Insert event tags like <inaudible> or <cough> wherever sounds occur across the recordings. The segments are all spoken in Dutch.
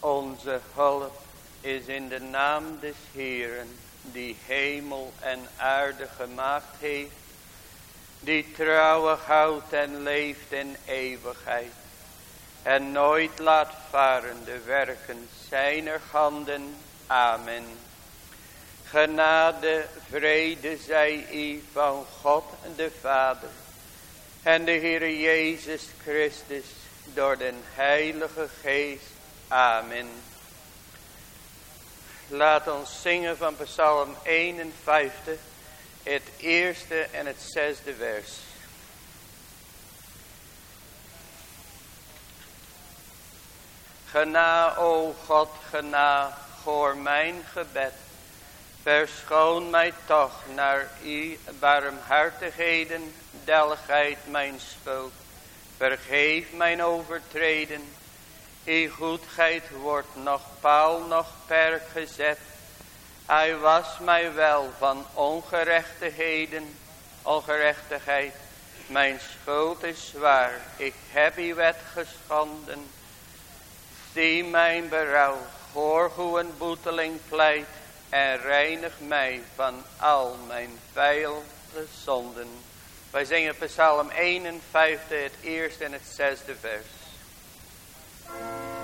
Onze hulp is in de naam des Heeren, die hemel en aarde gemaakt heeft, die trouwig houdt en leeft in eeuwigheid, en nooit laat varen de werken zijner handen. Amen. Genade, vrede zij u van God de Vader en de Heer Jezus Christus door den Heilige Geest. Amen. Laat ons zingen van Psalm 51, het eerste en het zesde vers. Gena, o God, gena, voor mijn gebed. Verschoon mij toch naar uw barmhartigheden, delgheid mijn schuld. Vergeef mijn overtreden. Uw goedheid wordt nog paal, nog perk gezet. Hij was mij wel van ongerechtigheden, ongerechtigheid. Mijn schuld is zwaar, ik heb uw wet geschanden. Zie mijn berouw, hoor hoe een boeteling pleit. En reinig mij van al mijn veile zonden. Wij zingen Psalm 51, het eerste en het zesde vers. Thank you.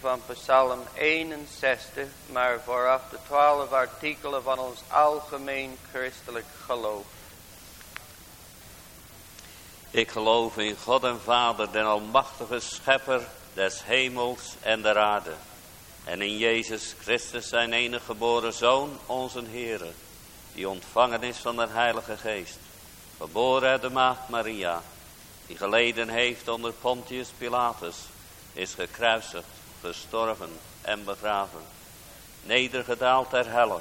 Van Psalm 61, maar vooraf de twaalf artikelen van ons algemeen christelijk geloof. Ik geloof in God en Vader, den almachtige schepper des hemels en der aarde. En in Jezus Christus zijn enige geboren Zoon, onze Heere, die ontvangen is van de Heilige Geest. Geboren uit de Maagd Maria, die geleden heeft onder Pontius Pilatus, is gekruisigd, gestorven en begraven. Nedergedaald ter helle,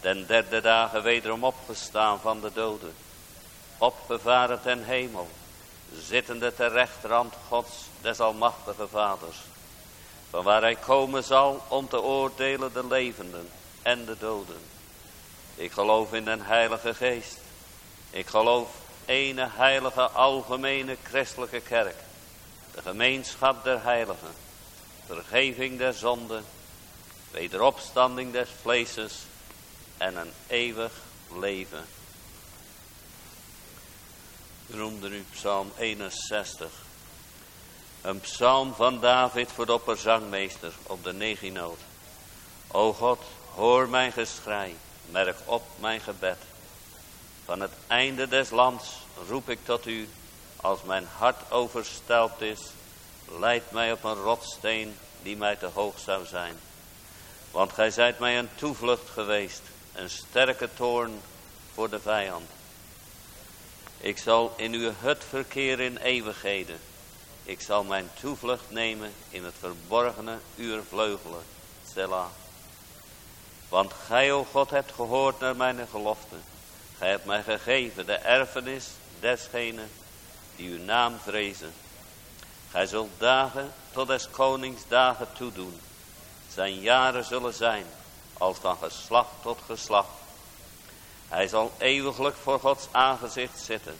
ten derde dagen wederom opgestaan van de doden opgevaren ten hemel, zittende ter rechterhand Gods des almachtige vaders, van waar hij komen zal om te oordelen de levenden en de doden. Ik geloof in den heilige geest. Ik geloof ene heilige algemene christelijke kerk, de gemeenschap der heiligen, vergeving der zonden, wederopstanding des vleeses en een eeuwig leven. Noemde nu psalm 61. Een psalm van David voor de opperzangmeester op de neginoot. O God, hoor mijn geschrei, merk op mijn gebed. Van het einde des lands roep ik tot u, als mijn hart overstelpt is, leid mij op een rotsteen die mij te hoog zou zijn. Want gij zijt mij een toevlucht geweest, een sterke toorn voor de vijand. Ik zal in uw hut verkeren in eeuwigheden. Ik zal mijn toevlucht nemen in het verborgene uur vleugelen. Selah. Want gij, o God, hebt gehoord naar mijn gelofte. Gij hebt mij gegeven de erfenis desgene die uw naam vrezen. Gij zult dagen tot des konings dagen toedoen. Zijn jaren zullen zijn als van geslacht tot geslacht. Hij zal eeuwiglijk voor Gods aangezicht zitten.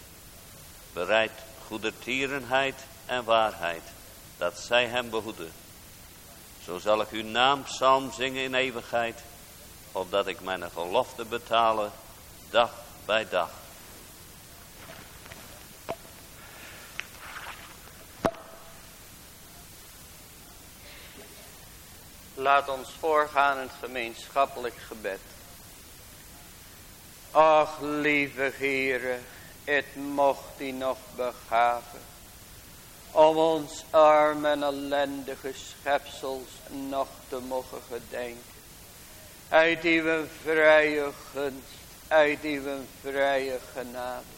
Bereid goedertierenheid en waarheid, dat zij hem behoeden. Zo zal ik uw naam psalm zingen in eeuwigheid, opdat ik mijn gelofte betalen dag bij dag. Laat ons voorgaan in het gemeenschappelijk gebed. Ach, lieve Heere, het mocht die nog begaven. Om ons arme en ellendige schepsels nog te mogen gedenken. Uit uw vrije gunst, uit uw vrije genade.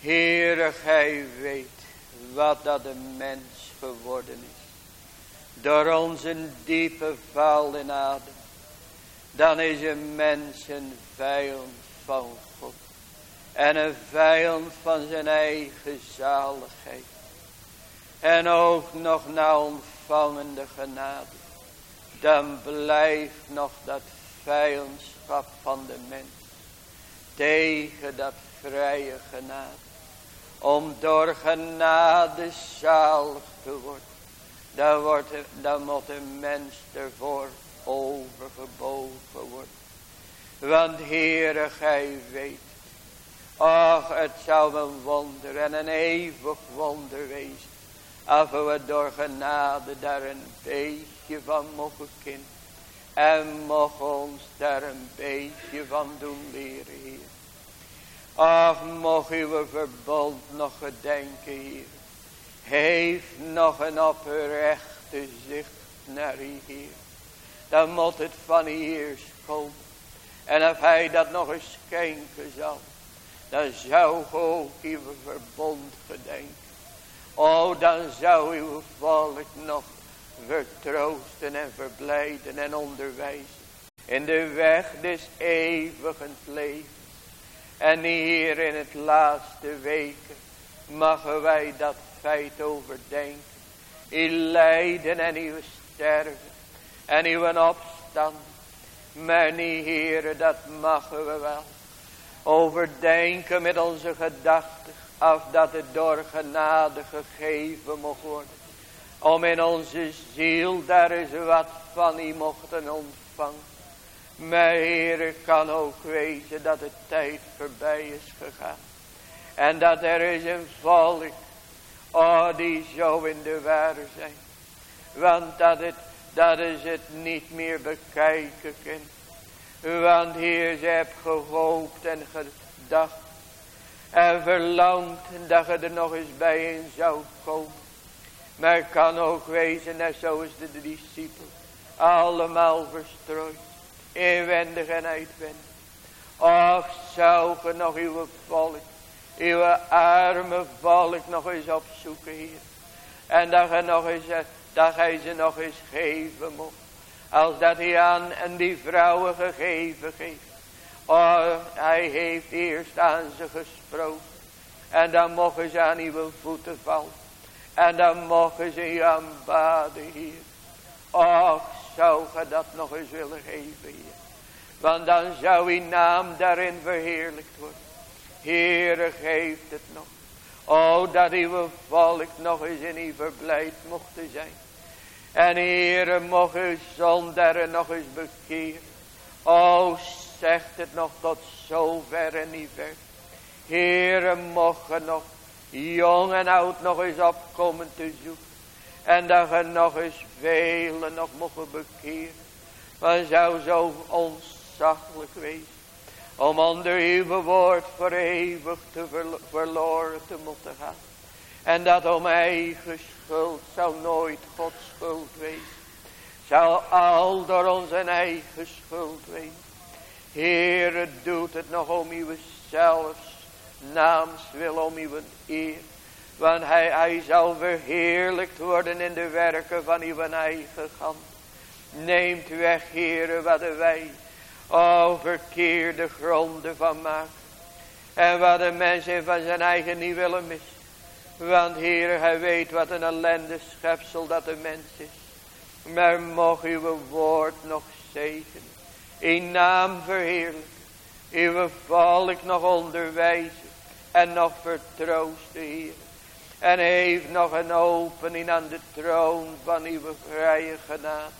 Heere, gij weet wat dat een mens geworden is. Door onze diepe val in adem dan is een mens een vijand van God. En een vijand van zijn eigen zaligheid. En ook nog na ontvangende genade. Dan blijft nog dat vijandschap van de mens. Tegen dat vrije genade. Om door genade zalig te worden. Dan, wordt, dan moet een mens ervoor overgebogen wordt. Want Heere, gij weet. Ach, het zou een wonder en een eeuwig wonder wezen. Als we door genade daar een beetje van mogen kennen. En mogen ons daar een beetje van doen leren, Heer. Ach, mocht uw verbond nog gedenken, Heer. Heeft nog een oprechte zicht naar u, Heer dan moet het van hier komen. En als hij dat nog eens schenken zal, dan zou ook uw verbond gedenken. Oh, dan zou uw volk nog vertroosten en verblijden en onderwijzen. In de weg des eeuwigen levens. En hier in het laatste weken mogen wij dat feit overdenken. Lijden en uw sterven en uw opstand. Niet, heren, dat mogen we wel. Overdenken met onze gedachten. Of dat het door genade gegeven mocht worden. Om in onze ziel daar is wat van u mochten ontvangen. Maar heren, kan ook wezen dat de tijd voorbij is gegaan. En dat er is een volk. Oh, die zo in de waarde zijn. Want dat, het, dat is het niet meer bekijken kan. Want Heer, ze hebt gehoopt en gedacht. En verlangd dat je er nog eens bij in zou komen. Maar het kan ook wezen, net zoals de discipelen. Allemaal verstrooid. Inwendig en uitwendig. Och, zou ge nog uw volk. Uw arme volk nog eens opzoeken hier. En dat je nog eens, eh, dat hij ze nog eens geven mocht. Als dat hij aan en die vrouwen gegeven heeft. Oh, hij heeft eerst aan ze gesproken. En dan mogen ze aan uw voeten vallen. En dan mogen ze je aanbaden hier. Och, zou ge dat nog eens willen geven. Want dan zou uw naam daarin verheerlijkt worden. Heere, geeft het nog. O, dat uw volk nog eens in uw verblijd mochten zijn. En Heere, mocht uw zondaren nog eens bekeren. O, zegt het nog tot zover en niet ver. Heere, mocht nog jong en oud nog eens opkomen te zoeken. En dat nog eens velen nog mogen bekeren. Maar zou zo onzachtelijk wezen. Om onder uw woord voor eeuwig te verloren te moeten gaan. En dat om eigen schuld zou nooit Gods schuld wezen. Zou al door onze eigen schuld wezen. Heere, doet het nog om uw zelfs naams wil om uw eer. Want hij, hij zal verheerlijkt worden in de werken van uw eigen hand. Neemt weg, Heere, wat wij o verkeerde gronden van maken. En wat de mensen van zijn eigen niet willen missen. Want Heer, hij weet wat een ellende schepsel dat de mens is. Maar mocht uw woord nog zegenen. In naam verheerlijk. Uw volk nog onderwijzen. En nog vertroosten, Heer. En heeft nog een opening aan de troon van uw vrije genade.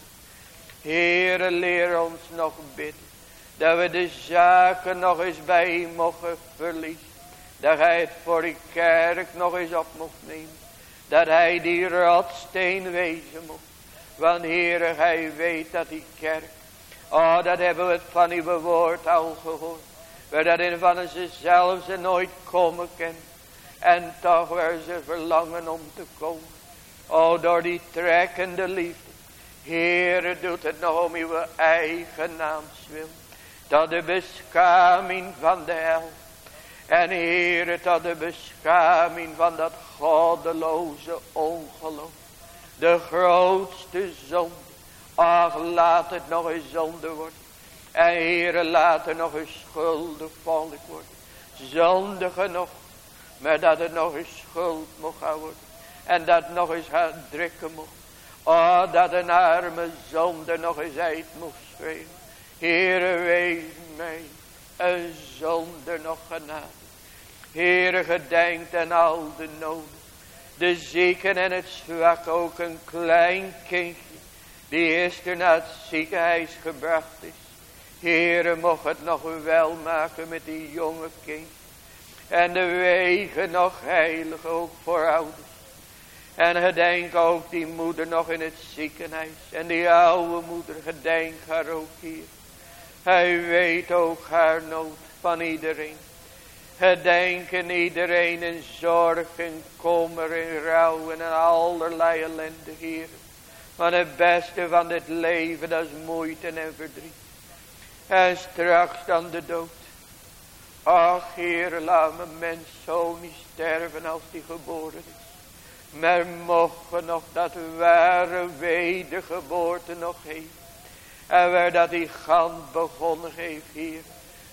Heere, leer ons nog bidden. Dat we de zaken nog eens bij mogen verliezen. Dat hij het voor die kerk nog eens op mocht nemen. Dat hij die rotsteen wezen mocht. Want Heere, hij weet dat die kerk. Oh, dat hebben we het van uw woord al gehoord. Waar dat in van ze zelf ze nooit komen kan. En toch waar ze verlangen om te komen. Oh, door die trekkende liefde. Heere, doet het nog om uw eigen naams wil. Tot de beschaming van de hel. En Heere, tot de beschaming van dat goddeloze ongeloof. De grootste zonde. Ach, laat het nog een zonde worden. En Heere, laat er nog een schuldig worden. Zonde genoeg. Maar dat het nog een schuld mocht gaan worden. En dat nog eens gaan drukken mocht. Oh, dat een arme zonde nog eens uit moest spelen. Heere, wees mij een zonder nog genade. Heere, gedenkt aan al de noden. De zieken en het zwak, ook een klein kindje. Die er naar het ziekenhuis gebracht is. Heere, mocht het nog wel maken met die jonge kind. En de wegen nog heilig ook voor ouders. En gedenk ook die moeder nog in het ziekenhuis. En die oude moeder, gedenk haar ook hier. Hij weet ook haar nood van iedereen. Gedenken iedereen in zorg en kommer en rouw en allerlei ellende, Heer. Van het beste van dit leven, is moeite en verdriet. En straks dan de dood. Ach, Heer, laat mijn mens zo niet sterven als die geboren is. Maar mogen nog dat ware wedergeboorte nog heeft. En waar dat hij gans begonnen heeft hier.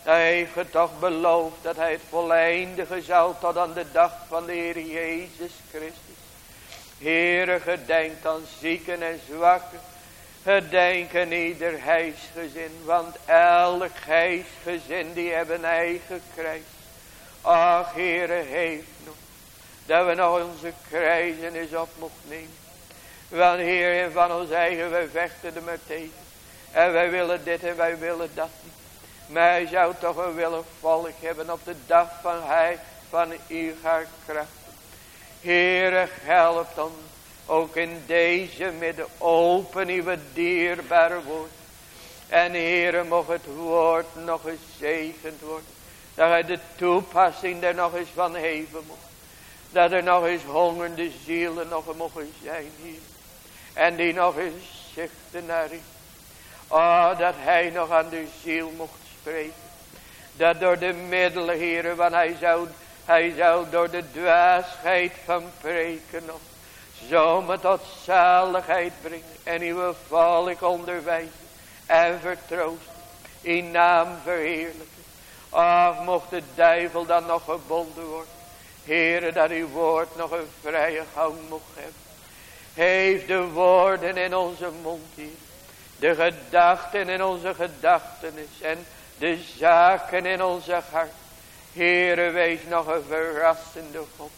Hij heeft toch beloofd dat hij het voleindigen zou tot aan de dag van de Heer Jezus Christus. Heere gedenkt aan zieken en zwakken. Gedenk aan ieder huisgezin. Want elk huisgezin die hebben eigen kruis. Ach Heere heeft nog. Dat we nog onze kruisen eens op mogen nemen. Want Heer van ons eigen wij vechten er maar tegen. En wij willen dit en wij willen dat niet. Maar hij zou toch een willen volk hebben op de dag van hij, van uw kracht. Heere, helpt ons. Ook in deze midden open uw dierbare woord. En Heere, mocht het woord nog gezegend worden. Dat hij de toepassing er nog eens van heven mocht. Dat er nog eens hongerde zielen nog mogen zijn hier. En die nog eens zichten naar u. Oh, dat hij nog aan de ziel mocht spreken. Dat door de middelen, heren, want hij zou, hij zou door de dwaasheid van preken nog. Zomaar tot zaligheid brengen. En uw volk onderwijzen. En vertroosten. In naam verheerlijken. Ach, mocht de duivel dan nog gebonden worden. Heren, dat uw woord nog een vrije gang mocht hebben. Heeft de woorden in onze mond hier. De gedachten in onze gedachtenis. En de zaken in onze hart. Heere, wees nog een verrassende God.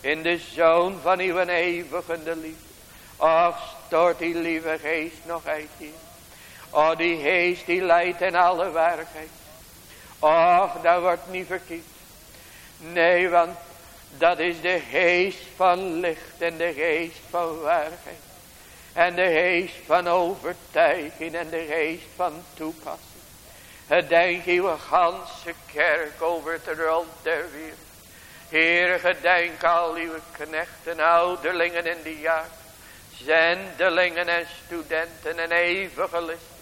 In de zoon van uw eeuwige liefde. Ach, stort die lieve geest nog uit hier. Oh, die geest die leidt in alle waarheid. Och, dat wordt niet verkiet. Nee, want dat is de geest van licht en de geest van waarheid. En de geest van overtuiging en de geest van toepassing. Gedenk uw ganse kerk over het rond der wereld. Heer, gedenk al uw knechten, ouderlingen in die jaar. Zendelingen en studenten en evangelisten.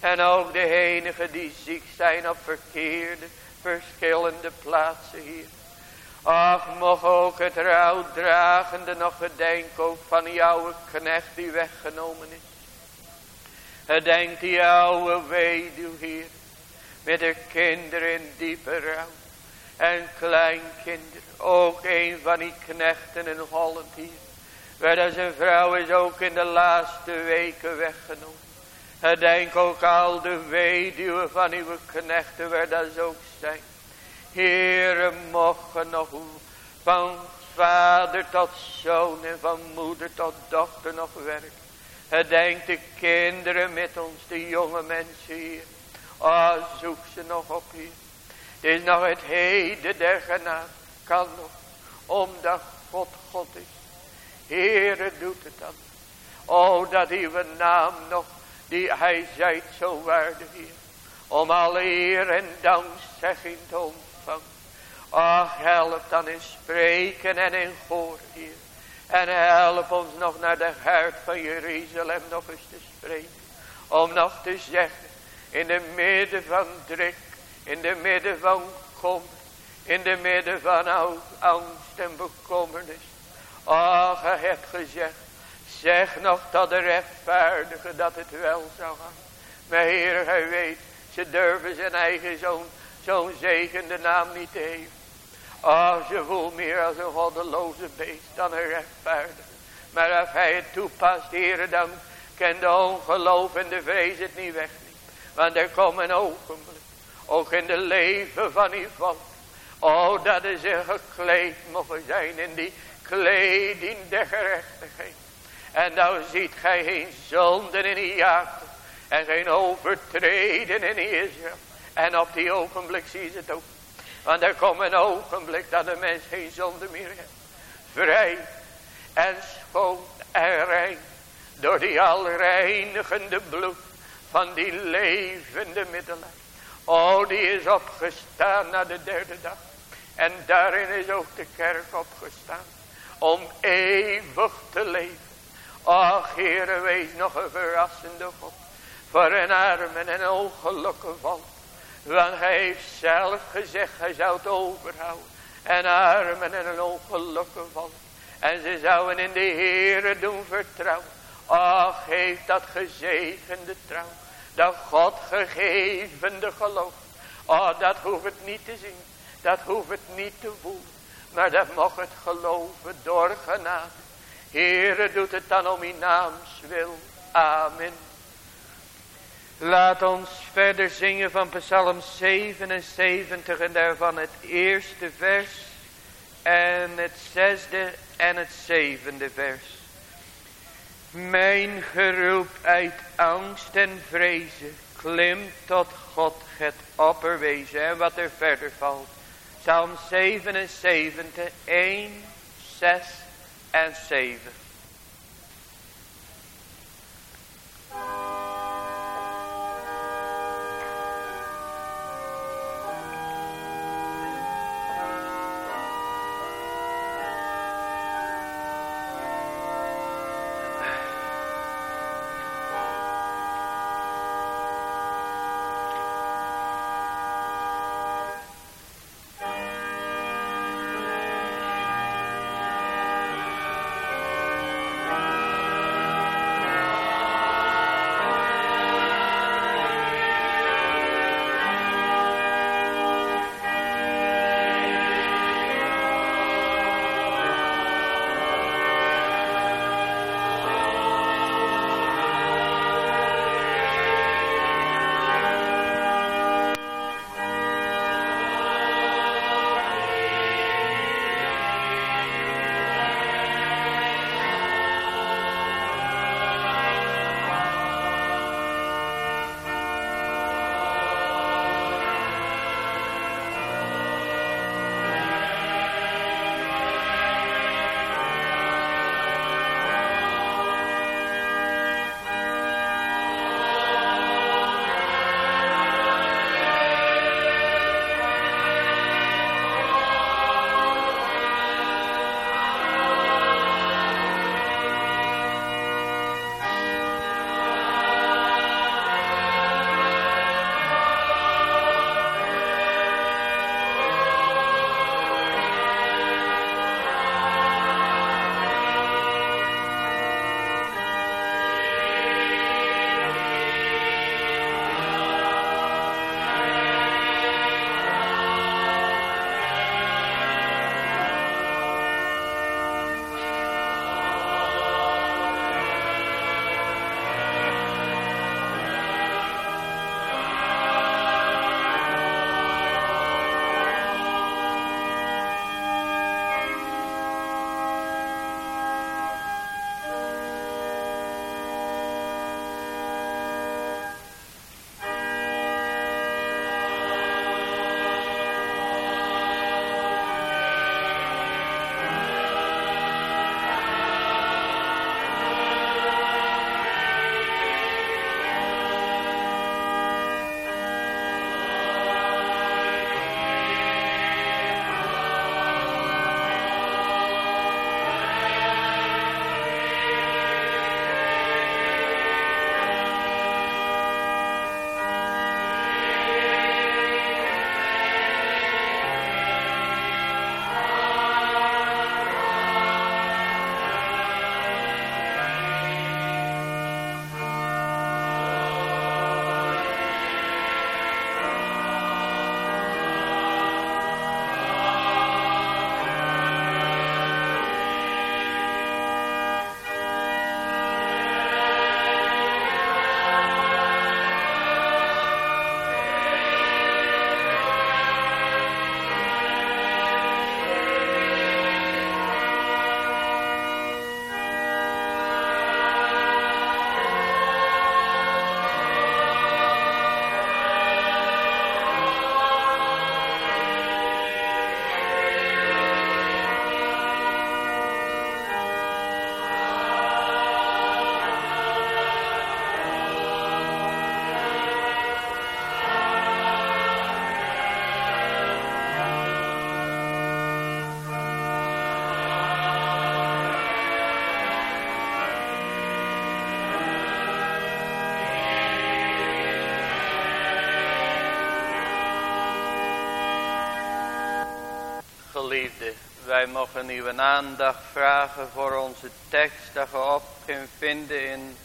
En ook de enigen die ziek zijn op verkeerde, verschillende plaatsen hier. Ach, mocht ook het rouwdragende nog gedenken ook van jouw knecht die weggenomen is. Gedenk die oude weduw hier. Met de kinderen in diepe rouw. En kleinkinderen. Ook een van die knechten in Holland hier. Waar zijn vrouw is ook in de laatste weken weggenomen. Gedenk ook al de weduwen van uw knechten waar dat ook zijn. Heere, mogen nog van vader tot zoon en van moeder tot dochter nog werken. Gedenk de kinderen met ons, de jonge mensen hier. Oh, zoek ze nog op hier. Het is nog het heden der genade. Kan nog. Omdat God God is. Heere doet het dan. Oh, dat uw naam nog, die hij zijt zo waardig hier. Om alle eer en dankzegging te ontvangen. Ach, help dan in spreken en in horen hier. En help ons nog naar de hart van Jeruzalem nog eens te spreken. Om nog te zeggen. In de midden van druk. In de midden van kommer. In de midden van angst en bekommernis. Ach, hij hebt gezegd. Zeg nog dat de rechtvaardige dat het wel zou gaan. Maar Heer, hij weet. Ze durven zijn eigen zoon. Zo'n zegende naam niet te. Ach, ze voelt meer als een goddeloze beest dan een rechtvaardige. Maar als hij het toepast, Heer, dan kan de ongeloof en de vrees het niet weg. Want er komt een ogenblik. Ook in de leven van uw volk. Oh, dat is er gekleed mogen zijn in die kleding der gerechtigheid. En nou ziet gij geen zonden in Jacob. En geen overtreden in Israël. En op die ogenblik zie je het ook. Want er komt een ogenblik dat de mens geen zonde meer heeft. Vrij en schoon en rein. Door die alreinigende bloed van die levende middelen. Oh, die is opgestaan na de derde dag. En daarin is ook de kerk opgestaan. Om eeuwig te leven. Ach, Heere, wees nog een verrassende God. Voor een armen en ongelukkige volk. Want hij heeft zelf gezegd, hij zou het overhouden. En armen en een ongelukkige volk. En ze zouden in de Heere doen vertrouwen. Ach, heeft dat gezegende trouw. Dat God gegevende geloof. Oh, dat hoeft het niet te zien. Dat hoeft het niet te voelen. Maar dat mag het geloven door genade. Heere doet het dan om in naams wil. Amen. Laat ons verder zingen van Psalm 77 en daarvan het eerste vers en het zesde en het zevende vers. Mijn geroep uit angst en vrezen klimt tot God het opperwezen en wat er verder valt. Psalm 77, 1, 6 en 7. Mogen uw aandacht vragen voor onze tekst dat we op kunnen vinden in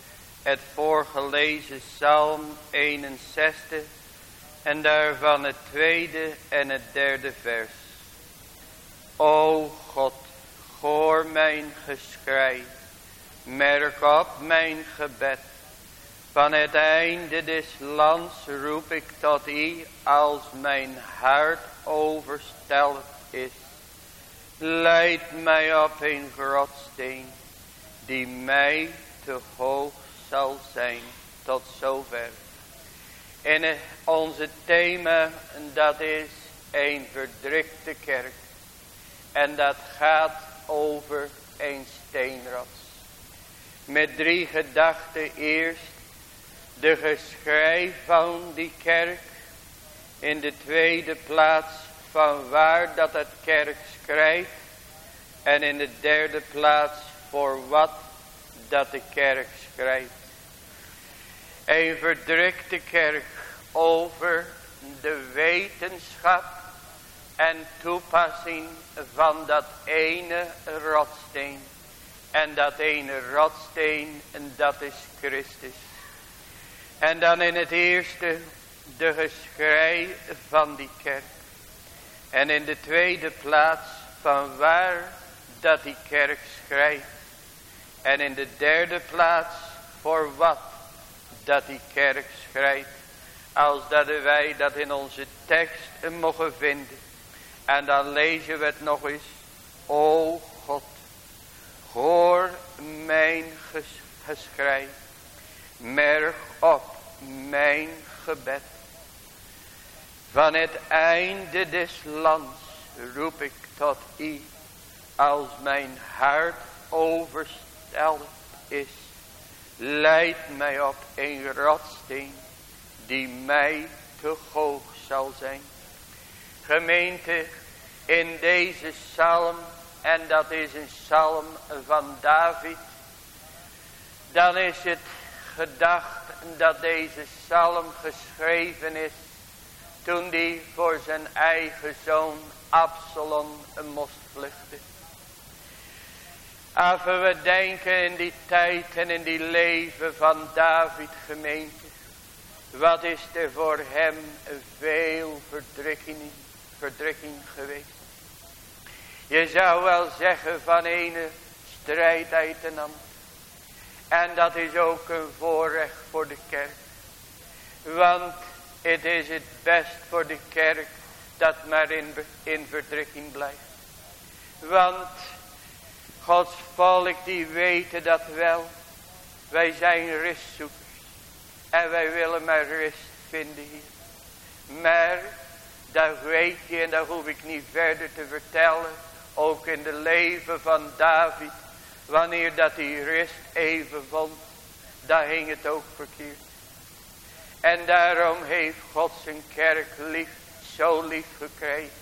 het voorgelezen Psalm 61 en daarvan het tweede en het derde vers. O God, hoor mijn geschrei, merk op mijn gebed. Van het einde des lands roep ik tot u als mijn hart oversteld is. Leid mij op een grotsteen die mij te hoog zal zijn tot zover. En onze thema dat is een verdrukte kerk. En dat gaat over een steenrots. Met drie gedachten eerst de geschrijf van die kerk. In de tweede plaats van waar dat het kerk schrijft. En in de derde plaats voor wat dat de kerk schrijft. Een verdrukte kerk over de wetenschap en toepassing van dat ene rotsteen. En dat ene rotsteen, en dat is Christus. En dan in het eerste de geschrei van die kerk. En in de tweede plaats van waar dat die kerk schrijft. En in de derde plaats voor wat dat die kerk schrijft. Als dat wij dat in onze tekst mogen vinden. En dan lezen we het nog eens. O God, hoor mijn ges geschrei. Merk op mijn gebed. Van het einde des lands roep ik tot u. Als mijn hart oversteld is. Leid mij op een rotsteen die mij te hoog zal zijn. Gemeente in deze psalm en dat is een psalm van David. Dan is het gedacht dat deze psalm geschreven is toen die voor zijn eigen zoon Absalom moest vluchten. Als we denken in die tijd en in die leven van David gemeente. Wat is er voor hem veel verdrukking, verdrukking geweest. Je zou wel zeggen van ene strijd uit een ander. En dat is ook een voorrecht voor de kerk. Want het is het best voor de kerk dat maar in, in verdrukking blijft. Want Gods volk die weten dat wel. Wij zijn rustzoekers. En wij willen maar rust vinden hier. Maar dat weet je en dat hoef ik niet verder te vertellen. Ook in de leven van David. Wanneer dat hij rust even vond. Daar hing het ook verkeerd. En daarom heeft God zijn kerk lief, zo lief gekregen.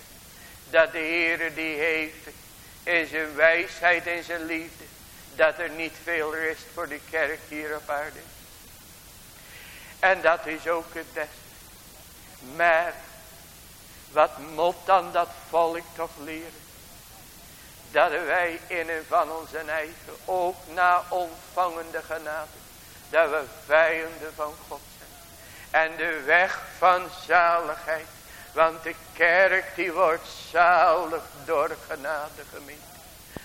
Dat de Heere die heeft in zijn wijsheid en zijn liefde. Dat er niet veel rust voor de kerk hier op aarde. En dat is ook het beste. Maar wat moet dan dat volk toch leren? Dat wij in en van onze eigen, ook na ontvangende genade, dat we vijanden van God. En de weg van zaligheid, want de kerk die wordt zalig door genade gemeente.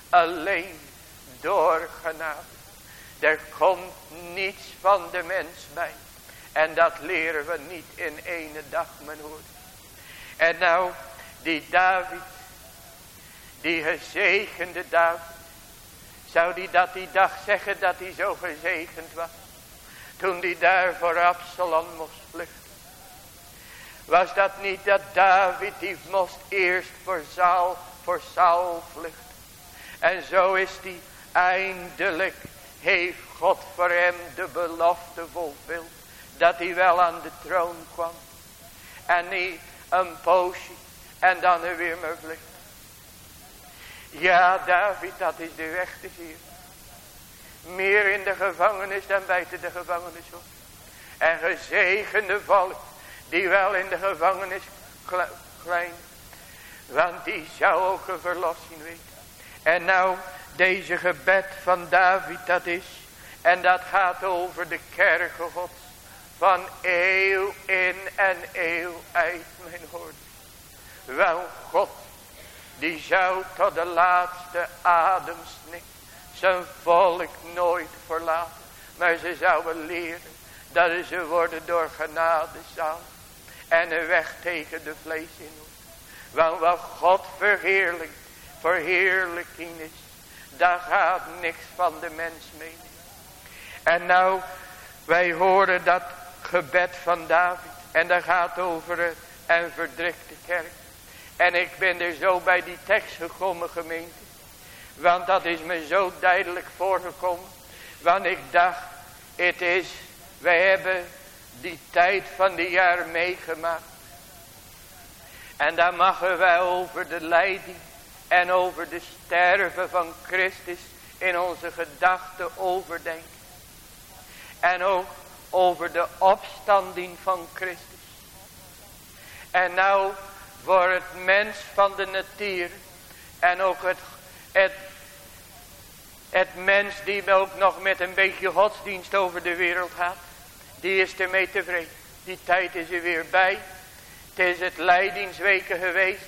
Alleen door genade. Er komt niets van de mens bij. En dat leren we niet in ene dag, mijn hoor. En nou, die David, die gezegende David, zou die dat die dag zeggen dat hij zo gezegend was? Toen hij daar voor Absalom moest vluchten. Was dat niet dat David die moest eerst voor Saul, voor Saul vluchten. En zo is die eindelijk, heeft God voor hem de belofte volvuld dat hij wel aan de troon kwam. En niet een poosje en dan weer maar vlucht. Ja, David, dat is de weg te zien. Meer in de gevangenis dan buiten de gevangenis hoor. En gezegende volk die wel in de gevangenis klein. Want die zou ook een verlossing weten. En nou, deze gebed van David dat is. En dat gaat over de kerken gods. Van eeuw in en eeuw uit mijn hoort. Wel God, die zou tot de laatste ademsnik zijn volk nooit verlaten. Maar ze zouden leren dat ze worden door genade zal. En een weg tegen de vlees in. Want wat God verheerlijkt, verheerlijking is. Daar gaat niks van de mens mee. En nou, wij horen dat gebed van David. En dat gaat over het en verdrikt de kerk. En ik ben er zo bij die tekst gekomen gemeente. Want dat is me zo duidelijk voorgekomen. Want ik dacht, het is, wij hebben die tijd van die jaar meegemaakt. En daar mogen wij over de leiding en over de sterven van Christus in onze gedachten overdenken. En ook over de opstanding van Christus. En nou voor het mens van de natuur en ook het, het, het mens die ook nog met een beetje godsdienst over de wereld gaat. Die is ermee tevreden. Die tijd is er weer bij. Het is het leidingsweken geweest.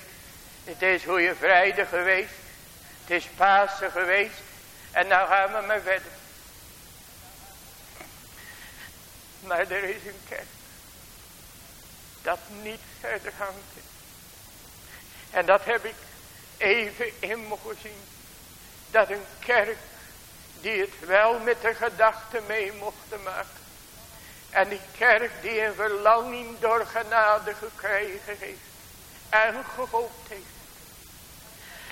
Het is Goede Vrijdag geweest. Het is Pasen geweest. En nou gaan we maar verder. Maar er is een kerk. Dat niet verder hangt. En dat heb ik even in mogen zien. Dat een kerk die het wel met de gedachte mee mocht maken. En die kerk die een verlanging door genade gekregen heeft. En gehoopt heeft.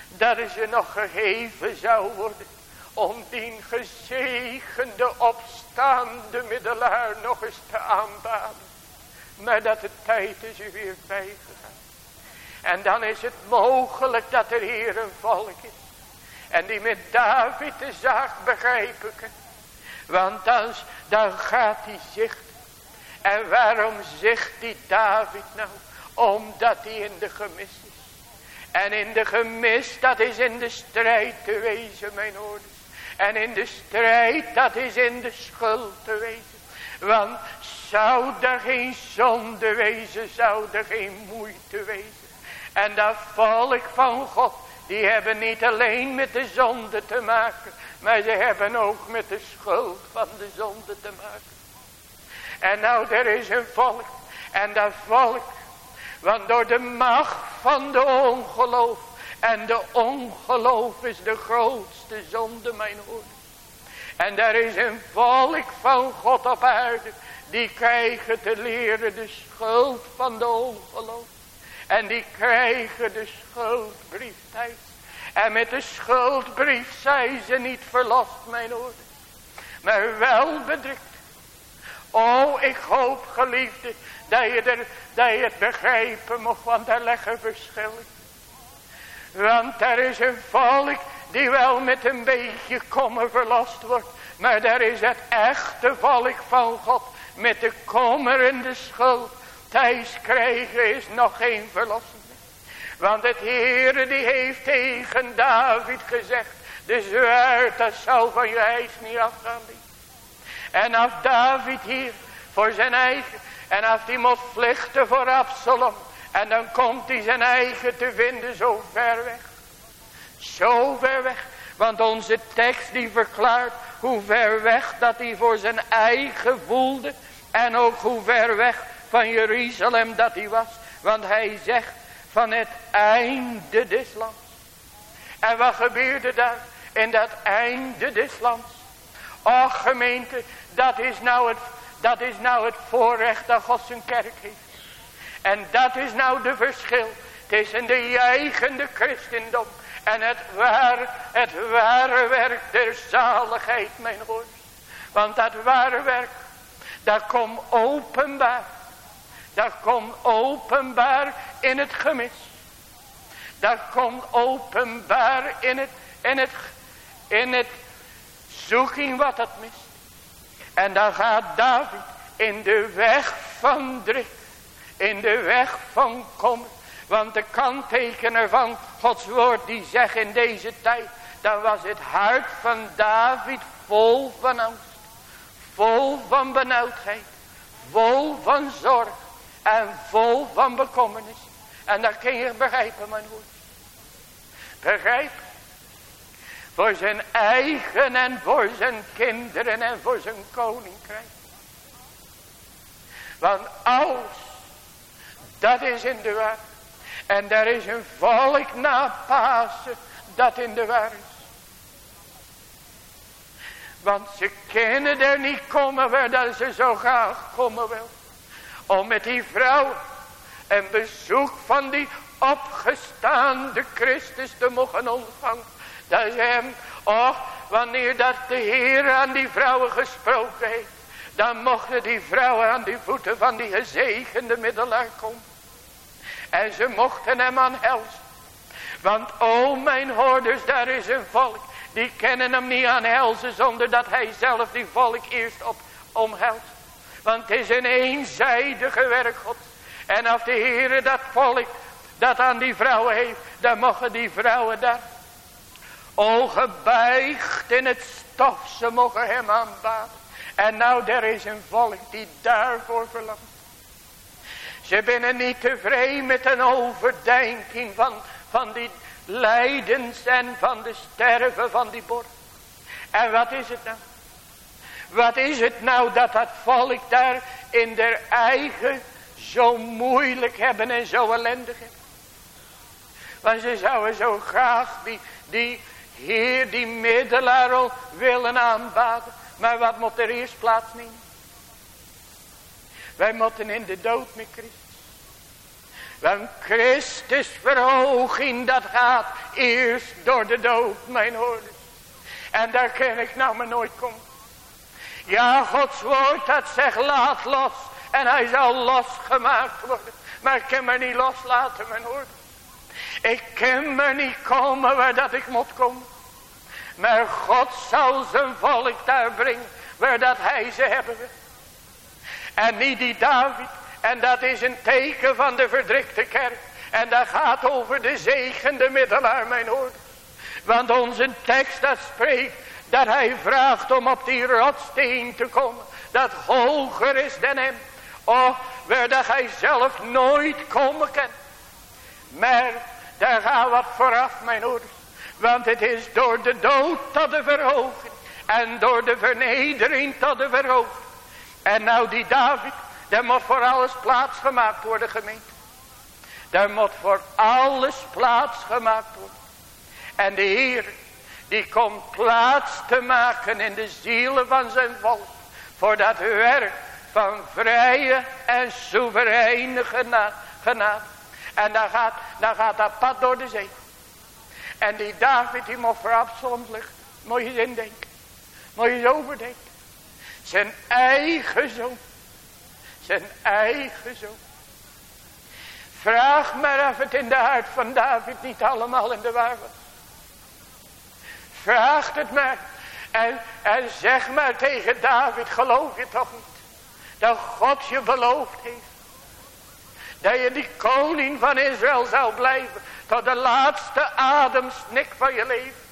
Dat ze nog gegeven zou worden. Om die gezegende opstaande middelaar nog eens te aanbaden. Maar dat de tijd is er weer bijgegaan. En dan is het mogelijk dat er hier een volk is. En die met David de zaak begrijpen kan. Want dan, dan gaat hij zicht. En waarom zegt die David nou? Omdat hij in de gemis is. En in de gemis, dat is in de strijd te wezen, mijn ouders. En in de strijd, dat is in de schuld te wezen. Want zou er geen zonde wezen, zou er geen moeite wezen. En dat volk van God, die hebben niet alleen met de zonde te maken, maar ze hebben ook met de schuld van de zonde te maken. En nou, er is een volk, en dat volk, want door de macht van de ongeloof, en de ongeloof is de grootste zonde, mijn hoor. En er is een volk van God op aarde, die krijgen te leren de schuld van de ongeloof. En die krijgen de schuldbrief thuis. En met de schuldbrief zijn ze niet verlost, mijn ouders. Maar wel bedrukt. Oh, ik hoop, geliefde, dat je, er, dat je het begrijpen mocht, want daar leggen verschillen. Want er is een volk die wel met een beetje kommer verlost wordt. Maar daar is het echte volk van God met de kommer en de schuld thuis krijgen is nog geen verlossing. Want het Heere die heeft tegen David gezegd. De zwaard dat zal van je huis niet afgaan. En als David hier voor zijn eigen. En als hij moet vluchten voor Absalom. En dan komt hij zijn eigen te vinden zo ver weg. Zo ver weg. Want onze tekst die verklaart hoe ver weg dat hij voor zijn eigen voelde. En ook hoe ver weg van Jeruzalem dat hij was. Want hij zegt van het einde des lands. En wat gebeurde daar in dat einde des lands? Och gemeente, dat is nou het, dat is nou het voorrecht dat God zijn kerk heeft. En dat is nou de verschil tussen de jijgende christendom en het ware, het ware werk der zaligheid, mijn hoors. Want dat ware werk, dat komt openbaar dat komt openbaar in het gemis. Dat komt openbaar in het, in het, in het zoeking wat het mist. En dan gaat David in de weg van drift. In de weg van kommer. Want de kanttekener van Gods woord die zegt in deze tijd. Dan was het hart van David vol van angst. Vol van benauwdheid. Vol van zorg. En vol van bekommernis. En dat kun je begrijpen mijn hoor. Begrijp. Voor zijn eigen en voor zijn kinderen en voor zijn koninkrijk. Want alles. Dat is in de waar. En er is een volk na Pasen dat in de waar is. Want ze kunnen er niet komen waar dat ze zo graag komen wil. Om met die vrouw een bezoek van die opgestaande Christus te mogen ontvangen. Dat is hem, oh, wanneer dat de Heer aan die vrouwen gesproken heeft. Dan mochten die vrouwen aan die voeten van die gezegende middelaar komen. En ze mochten hem aanhelzen. Want o mijn hoorders, daar is een volk. Die kennen hem niet aanhelzen zonder dat hij zelf die volk eerst op omhelst. Want het is een eenzijdige werk God. En als de Heere dat volk dat aan die vrouwen heeft. Dan mogen die vrouwen daar. O gebuigd in het stof. Ze mogen hem aanbaden. En nou er is een volk die daarvoor verlangt. Ze zijn niet tevreden met een overdenking van, van die lijdens en van de sterven van die borg. En wat is het nou? Wat is het nou dat dat volk daar in der eigen zo moeilijk hebben en zo ellendig hebben? Want ze zouden zo graag die, die Heer, die middelaar willen aanbaden. Maar wat moet er eerst plaatsnemen? Wij moeten in de dood met Christus. Want Christus verhoging dat gaat eerst door de dood mijn hoorders. En daar kan ik nou maar nooit komen. Ja, Gods woord dat zegt laat los. En hij zal losgemaakt worden. Maar ik kan me niet loslaten mijn hoorders. Ik kan me niet komen waar dat ik moet komen. Maar God zal zijn volk daar brengen waar dat hij ze hebben wil. En niet die David. En dat is een teken van de verdrukte kerk. En dat gaat over de zegende middelaar mijn hoor. Want onze tekst dat spreekt dat hij vraagt om op die rotsteen te komen. Dat hoger is dan hem. Oh, waar dat hij zelf nooit komen kan. Maar daar gaat wat vooraf mijn ouders. Want het is door de dood tot de verhoging. En door de vernedering tot de verhoging. En nou die David. Daar moet voor alles plaats gemaakt worden gemeente. Daar moet voor alles plaats gemaakt worden. En de Heer. Die komt plaats te maken in de zielen van zijn volk. Voor dat werk van vrije en soevereine genade. En dan gaat, dan gaat dat pad door de zee. En die David die moet voor Absalom. Moet je eens indenken. Moet je eens overdenken. Zijn eigen zoon. Zijn eigen zoon. Vraag maar of het in de hart van David niet allemaal in de waar was. Vraag het maar. En, en zeg maar tegen David, geloof je toch niet. Dat God je beloofd heeft. Dat je die koning van Israël zou blijven. Tot de laatste ademsnik van je leven.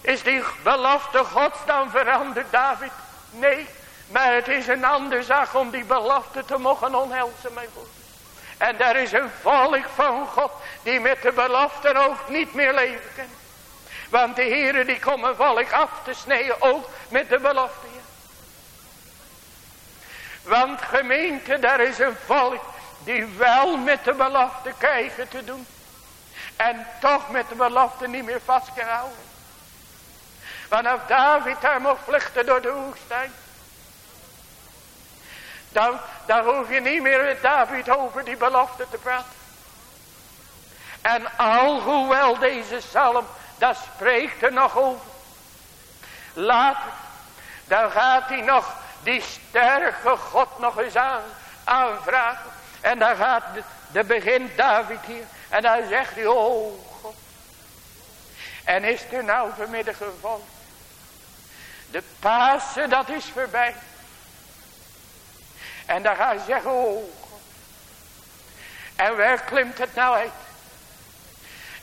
Is die belofte gods dan veranderd David? Nee. Maar het is een ander zaak om die belofte te mogen onhelzen mijn broer. En daar is een volk van God die met de belofte ook niet meer leven kan. Want de heren die komen volk af te snijden ook met de belofte. Want gemeente, daar is een volk die wel met de belofte krijgen te doen. En toch met de belofte niet meer vast kan houden. Vanaf David daar mocht vluchten door de woestijn. Dan, dan hoef je niet meer met David over die belofte te praten. En alhoewel deze psalm, daar spreekt er nog over. Later, dan gaat hij nog die sterke God nog eens aan, aanvragen. En dan gaat de, de begint David hier. En dan zegt hij, oh God. En is er nou vanmiddag gevallen. De Pasen dat is voorbij. En dan ga je zeggen, oh God. En waar klimt het nou uit?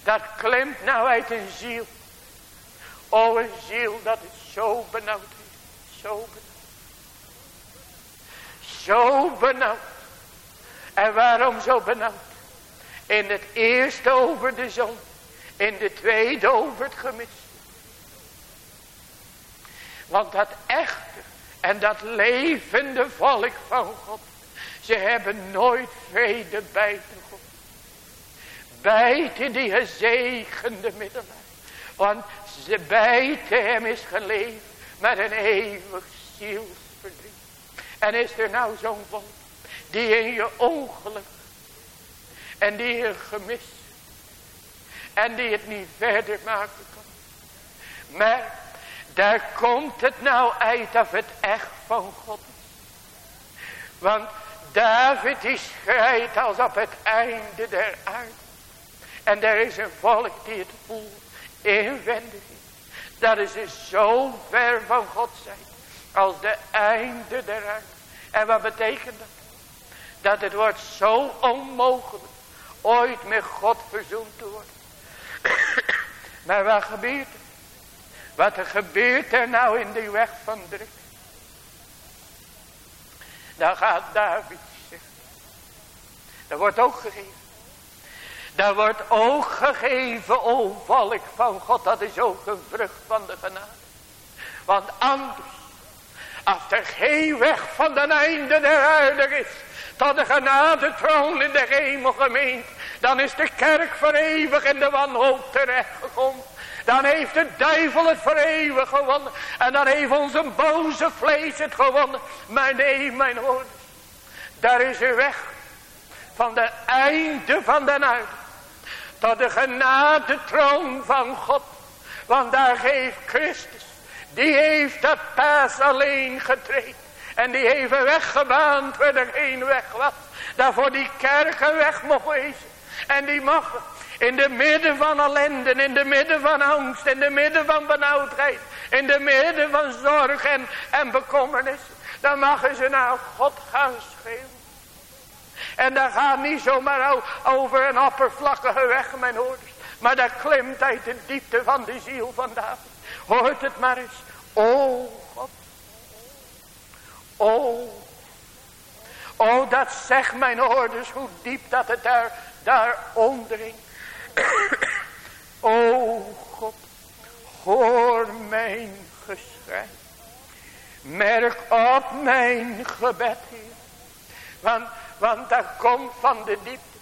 Dat klimt nou uit een ziel. O een ziel dat is zo benauwd is. Zo benauwd. Zo benauwd. En waarom zo benauwd? In het eerste over de zon. In de tweede over het gemis. Want dat echte en dat levende volk van God. Ze hebben nooit vrede buiten God. Buiten die gezegende middelen. Want ze buiten hem is geleefd met een eeuwig zielsverdriet. En is er nou zo'n volk die in je ongeluk en die je gemis en die het niet verder maken kan. Maar daar komt het nou uit of het echt van God is. Want David die schrijft als op het einde der aarde. En er is een volk die het voelt inwendig. Dat is zo ver van God zijn. Als de einde der aarde. En wat betekent dat? Dat het wordt zo onmogelijk ooit met God verzoend te worden. <coughs> maar wat gebeurt er? Wat er gebeurt er nou in die weg van druk? Dan gaat David zeggen. Dat wordt ook gegeven. Dat wordt ook gegeven, o volk van God. Dat is ook een vrucht van de genade. Want anders, als er geen weg van de einde der aarde is, tot de genade troon in de hemel gemeend, dan is de kerk voor eeuwig in de wanhoop terechtgekomen. Dan heeft de duivel het voor eeuwig gewonnen. En dan heeft onze boze vlees het gewonnen. Maar nee, mijn hoorders. Daar is een weg. Van de einde van de aarde. Tot de genade troon van God. Want daar geeft Christus. Die heeft dat paas alleen getreden. En die heeft een weg waar er geen weg was. Daarvoor die kerk een weg mocht wezen. En die mag in de midden van ellende, in de midden van angst, in de midden van benauwdheid, in de midden van zorg en, en bekommernis. Dan mag ze naar God gaan schreeuwen. En dat gaat niet zomaar over een oppervlakkige weg, mijn hoorders. Maar dat klimt uit de diepte van de ziel van David. Hoort het maar eens. O God. O. O dat zegt mijn hoorders hoe diep dat het daar, daar onderin. <coughs> o God. Hoor mijn geschrei. Merk op mijn gebed hier. Want want dat komt van de diepte.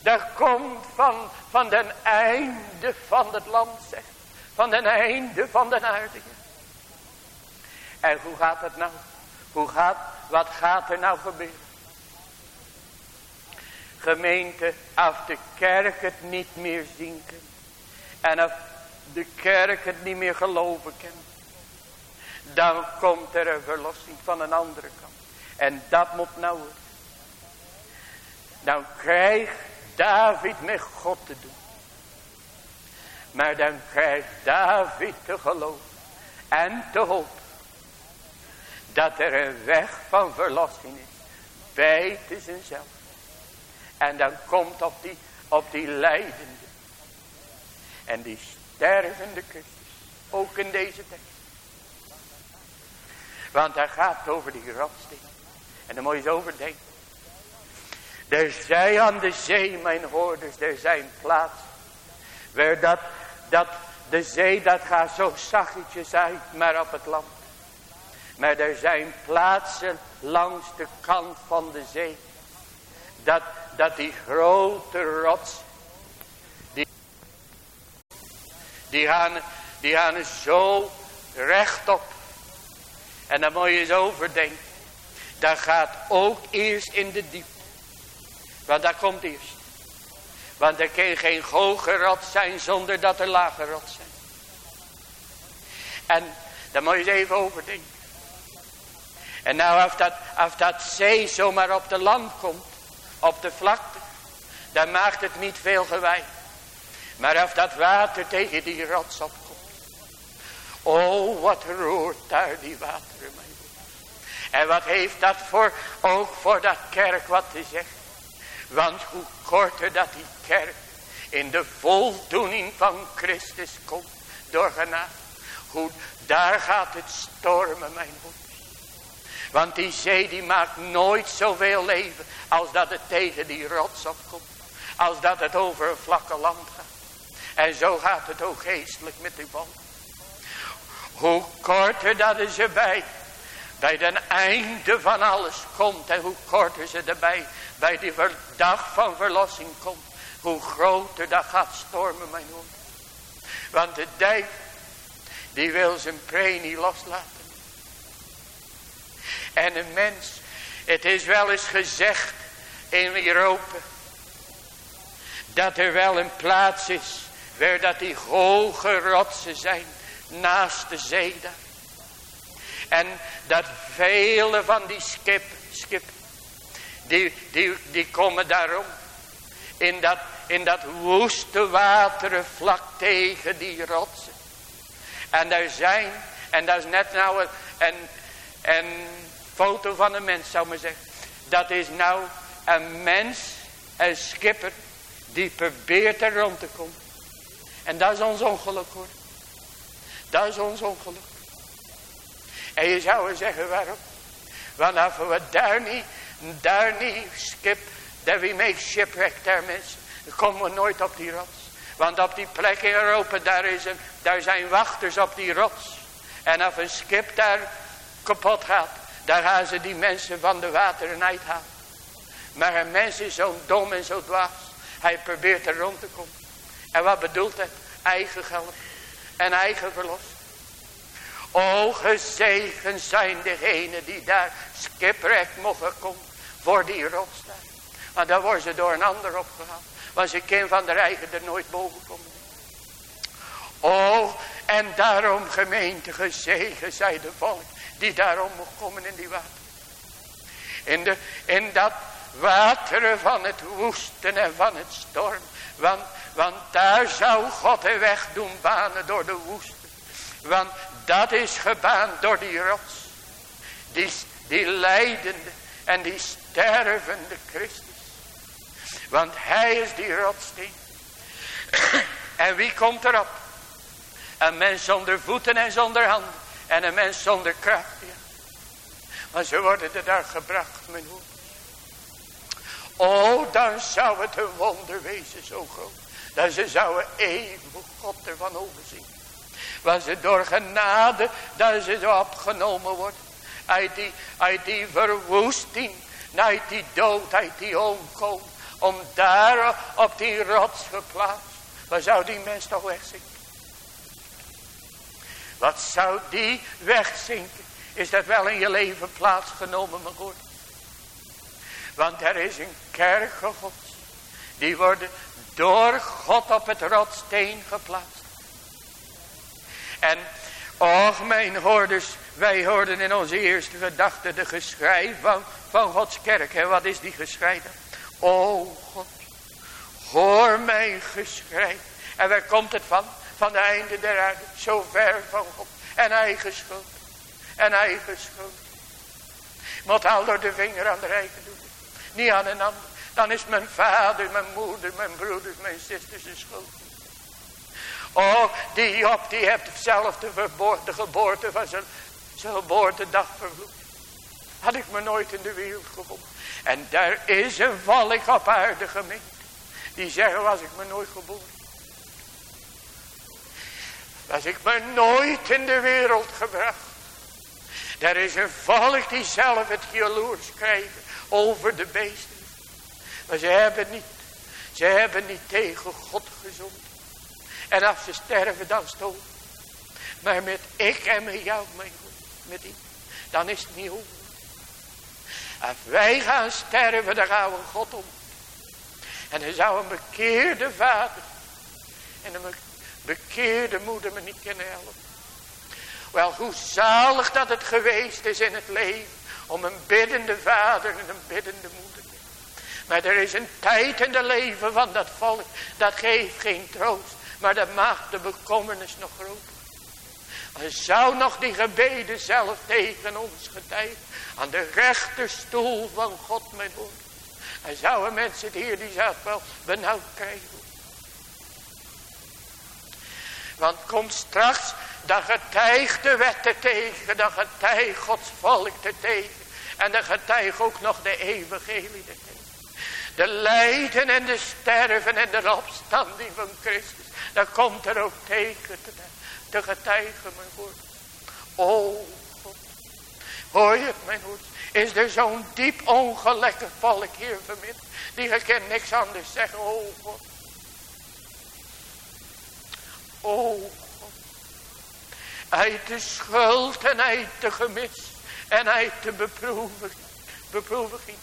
Dat komt van, van den einde van het land, zegt. Van den einde van de aarde. En hoe gaat het nou? Hoe gaat, wat gaat er nou gebeuren? Gemeente, als de kerk het niet meer zien. En als de kerk het niet meer geloven kan. Dan komt er een verlossing van een andere kant. En dat moet nou dan krijgt David met God te doen. Maar dan krijgt David te geloven en te hopen. Dat er een weg van verlossing is. Buiten zichzelf. En dan komt op die, op die leidende. En die stervende Christus. Ook in deze tekst. Want hij gaat over die rotsteen. En dan moet je eens overdenken. Er zij aan de zee, mijn hoorders, er zijn plaats. Waar dat, dat, de zee, dat gaat zo zachtjes uit, maar op het land. Maar er zijn plaatsen langs de kant van de zee. Dat, dat die grote rots, die, die, gaan, die gaan zo rechtop. En dan moet je eens overdenken. Dat gaat ook eerst in de diepte. Want dat komt eerst. Want er kan geen hoge rot zijn zonder dat er lage rot zijn. En daar moet je eens even overdenken. En nou als dat, als dat zee zomaar op de land komt, op de vlakte, dan maakt het niet veel gewei. Maar als dat water tegen die rots opkomt. Oh, wat roert daar die wateren mee. En wat heeft dat voor, ook voor dat kerk wat te zeggen. Want hoe korter dat die kerk in de voldoening van Christus komt door genade. Hoe daar gaat het stormen mijn broeders. Want die zee die maakt nooit zoveel leven als dat het tegen die rots opkomt. Als dat het over een vlakke land gaat. En zo gaat het ook geestelijk met die volk. Hoe korter dat is erbij. Bij den einde van alles komt. En hoe korter ze erbij. Bij die dag van verlossing komt. Hoe groter dat gaat stormen mijn hoor. Want de duivel. Die wil zijn premie loslaten. En een mens. Het is wel eens gezegd in Europa. Dat er wel een plaats is. Waar dat die hoge rotsen zijn. Naast de zee daar. En dat vele van die skip, skip die, die, die komen daarom. In dat, in dat woeste wateren vlak tegen die rotsen. En daar zijn, en dat is net nou een, een foto van een mens zou maar zeggen. Dat is nou een mens, een schipper, die probeert er rond te komen. En dat is ons ongeluk hoor. Dat is ons ongeluk. En je zou zeggen waarom? Want als we daar niet, daar niet skip, dat we make shipwreck daar mensen, dan komen we nooit op die rots. Want op die plek in Europa, daar, is daar zijn wachters op die rots. En als een schip daar kapot gaat, daar gaan ze die mensen van de wateren uithalen. Maar een mens is zo dom en zo dwaas. Hij probeert er rond te komen. En wat bedoelt het? Eigen geld. En eigen verlos. O gezegend zijn degenen die daar skiprek mogen komen. Voor die rots daar. Maar dan worden ze door een ander opgehaald. Want ze kind van de eigen er nooit boven komen. O, en daarom gemeente gezegen zij de volk. Die daarom mocht komen in die water. In, de, in dat wateren van het woesten en van het storm. Want, want daar zou God een weg doen banen door de woesten. Want dat is gebaand door die rots. Die, die leidende en die stervende Christus. Want hij is die rotsteen. <clears throat> en wie komt erop? Een mens zonder voeten en zonder handen. En een mens zonder kracht. Ja. Maar ze worden er daar gebracht, mijn hoed. Oh, dan zou het een wonder wezen zo groot. Dat ze zouden even God ervan overzien. Want ze door genade, dat ze zo opgenomen wordt. Uit die, uit die verwoesting, uit die dood, uit die omkomen. Om daar op die rots geplaatst. Waar zou die mens toch wegzinken? Wat zou die wegzinken? Is dat wel in je leven plaatsgenomen, mijn goed? Want er is een kerk God. Die worden door God op het rotsteen geplaatst. En, och mijn hoorders, wij hoorden in onze eerste gedachte de geschrei van, van Gods kerk. En wat is die geschrei dan? O God, hoor mijn geschrei. En waar komt het van? Van de einde der aarde, zo ver van God. En eigen schuld. En eigen schuld. Moet al door de vinger aan de rijken doen. Niet aan een ander. Dan is mijn vader, mijn moeder, mijn broeders, mijn zusters een schuld. Oh, die Job, die heeft zelf de, de geboorte van zijn, zijn geboortedag vervloekt. Had ik me nooit in de wereld gevonden. En daar is een volk op aarde gemeente. Die zeggen, was ik me nooit geboren. Was ik me nooit in de wereld gebracht. Er is een volk die zelf het jaloers krijgen over de beesten. Maar ze hebben niet, ze hebben niet tegen God gezond. En als ze sterven, dan stoot. Maar met ik en met jou, mijn God, met die, dan is het niet over. Als wij gaan sterven, dan gaan we God om. En dan zou een bekeerde vader en een bekeerde moeder me niet kunnen helpen. Wel, hoe zalig dat het geweest is in het leven om een biddende vader en een biddende moeder. Maar er is een tijd in het leven van dat volk, dat geeft geen troost. Maar dat maakt de bekommernis nog groter. Er zou nog die gebeden zelf tegen ons getuigen. Aan de rechterstoel van God mijn woord. En zouden mensen hier die zelf wel benauwd krijgen. Want komt straks, dan getijgt de wetten tegen, dan getijgt Gods volk te tegen. En dan getijgt ook nog de evangelie te tegen. De lijden en de sterven en de opstanding van Christus. Dan komt er ook tegen te, te getuigen, mijn woord. O God. Hoor je het, mijn woord? Is er zo'n diep ongelukkig volk hier vanmiddag. Die kan niks anders zeggen. O God. O God. Uit de schuld en uit de gemis. En uit de beproeving.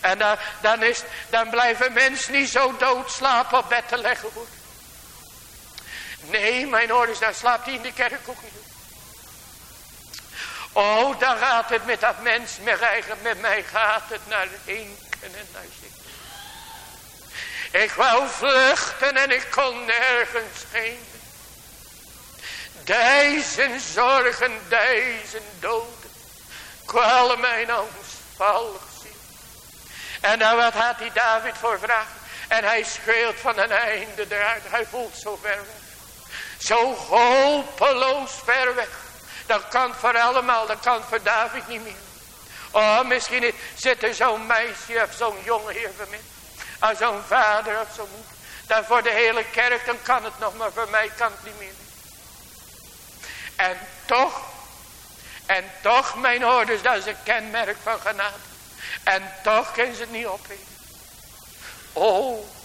En dan, dan, is, dan blijven mensen niet zo dood slapen op bed te leggen. Nee, mijn ouders, dan slaapt hij in de kerk ook. Oh, dan gaat het met dat mens, met, eigen, met mij gaat het naar hinken en naar zitten. Ik wou vluchten en ik kon nergens heen. Duizend zorgen, duizend doden. Kwalen mijn angstvallig zien. En dan wat had hij David voor vraag? En hij schreeuwt van een einde eruit. Hij voelt zo ver. Zo hopeloos ver weg. Dat kan voor allemaal, dat kan voor David niet meer. Oh, misschien zit er zo'n meisje of zo'n jongen hier vanmiddag. Als zo'n vader of zo'n moeder. Dan voor de hele kerk, dan kan het nog, maar voor mij kan het niet meer. En toch, en toch mijn hoorders, dat is een kenmerk van genade. En toch kunnen ze het niet opgeven. Oh.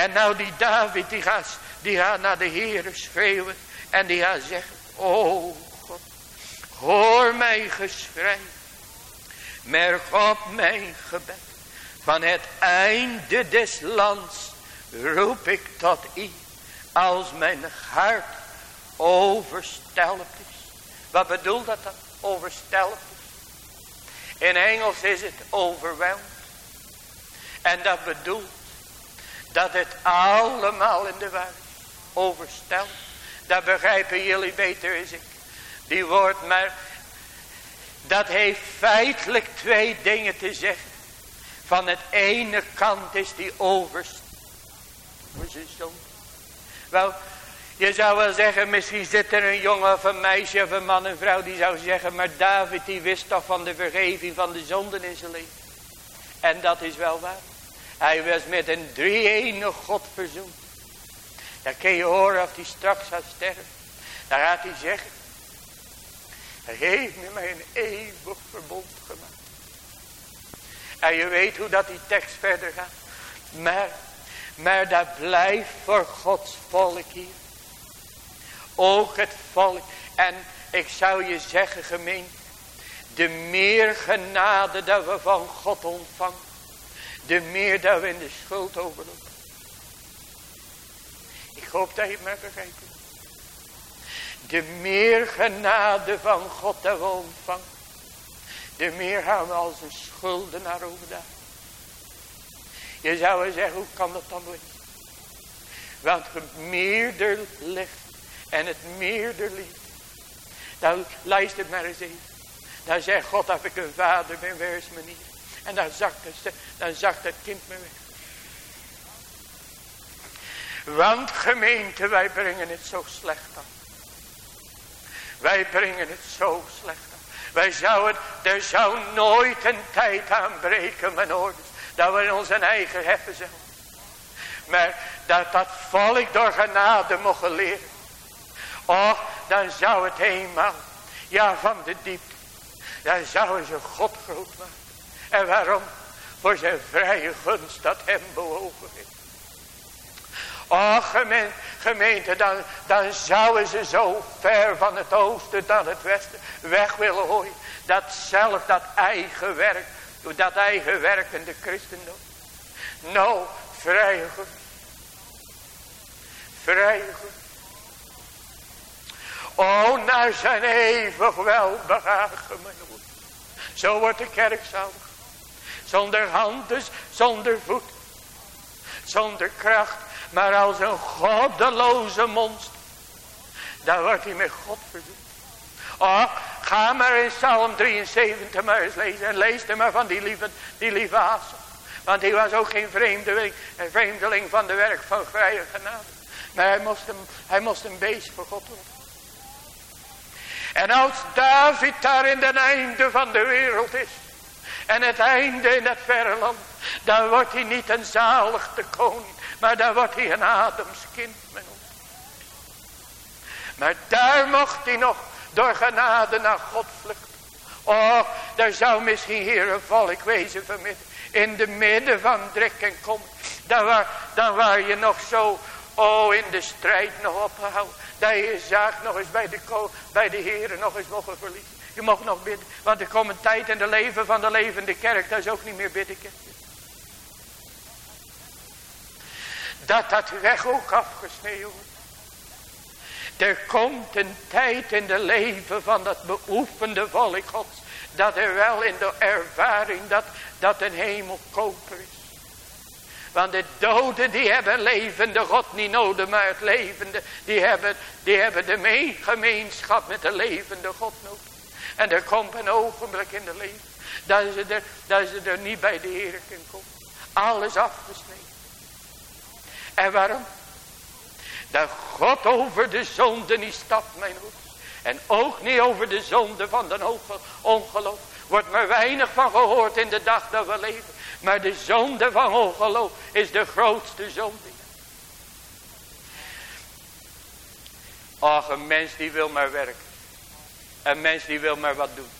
En nou die David, die gaat, die gaat naar de Heer schreeuwen. En die gaat zeggen, oh God, hoor mijn geschrei. Merk op mijn gebed. Van het einde des lands roep ik tot u. Als mijn hart overstelpt is. Wat bedoelt dat dan? Overstelpt is. In Engels is het overweldigd. En dat bedoelt dat het allemaal in de waarheid overstelt. Dat begrijpen jullie beter als ik. Die woord maar. Dat heeft feitelijk twee dingen te zeggen. Van het ene kant is die overst. zo. Wel, je zou wel zeggen, misschien zit er een jongen of een meisje of een man en vrouw die zou zeggen, maar David die wist toch van de vergeving van de zonden in zijn leven. En dat is wel waar. Hij was met een drie-ene God verzoend. Dan kun je horen of hij straks gaat sterven. Dan gaat hij zeggen. Hij heeft met mij een eeuwig verbond gemaakt. En je weet hoe dat die tekst verder gaat. Maar, maar dat blijft voor Gods volk hier. Ook het volk. En ik zou je zeggen gemeente. De meer genade dat we van God ontvangen. De meer dat we in de schuld overlopen. Ik hoop dat je het me begrijpt. De meer genade van God dat we ontvangen. De meer gaan we als een schuldenaar overdag. Je zou wel zeggen, hoe kan dat dan worden? Want het meerder licht en het meerder liefde. Dan luister maar eens even. Dan zegt God, als ik een vader ben, is me niet? En dan zakt, het, dan zakt het kind me weg. Want gemeente, wij brengen het zo slecht aan. Wij brengen het zo slecht aan. Wij zouden, er zou nooit een tijd aanbreken, mijn ouders, dat we in onze eigen heffen zijn. Maar dat dat volk door genade mogen leren. Och, dan zou het eenmaal, ja van de diepte, dan zouden ze God groot maken. En waarom? Voor zijn vrije gunst dat hem bewogen heeft. Och gemeente, dan, dan zouden ze zo ver van het oosten dan het westen weg willen gooien. Dat zelf, dat eigen werk, dat eigen werkende christendom. Nou, vrije gunst. Vrije gunst. Oh, naar zijn eeuwig welbehagen, mijn Zo wordt de kerk zalig. Zonder handen, zonder voet. Zonder kracht. Maar als een goddeloze monster. Dan wordt hij met God verzoend. Oh, Ga maar in Psalm 73 maar eens lezen. En lees er maar van die lieve, die lieve. Want hij was ook geen vreemdeling, een vreemdeling van de werk van vrije genade. Maar hij moest een, hij moest een beest voor God worden. En als David daar in het einde van de wereld is. En het einde in het verre land. Dan wordt hij niet een zalig koning. Maar dan wordt hij een Adamskind. Maar daar mocht hij nog door genade naar God vluchten. Oh, daar zou misschien hier een volk wezen vanmiddag. In de midden van druk en kom. Dan waar, je nog zo, oh, in de strijd nog opgehouden. Dat je je zaak nog eens bij de, bij de heren nog eens mogen verliezen. Je mag nog bidden. Want er komt een tijd in de leven van de levende kerk. Dat is ook niet meer bidden. Dat dat weg ook afgesneden wordt. Er komt een tijd in de leven van dat beoefende volk gods. Dat er wel in de ervaring dat, dat een hemel koper is. Want de doden die hebben levende God niet nodig, maar het levende, die hebben, die hebben de meegemeenschap met de levende God nodig. En er komt een ogenblik in de leven, dat ze er, er niet bij de Heer kunnen komen. Alles afgesneden. En waarom? Dat God over de zonde niet stapt, mijn hoed. En ook niet over de zonde van de ongeloof. Wordt maar weinig van gehoord in de dag dat we leven. Maar de zonde van ongeloof is de grootste zonde. Och, een mens die wil maar werken. Een mens die wil maar wat doen.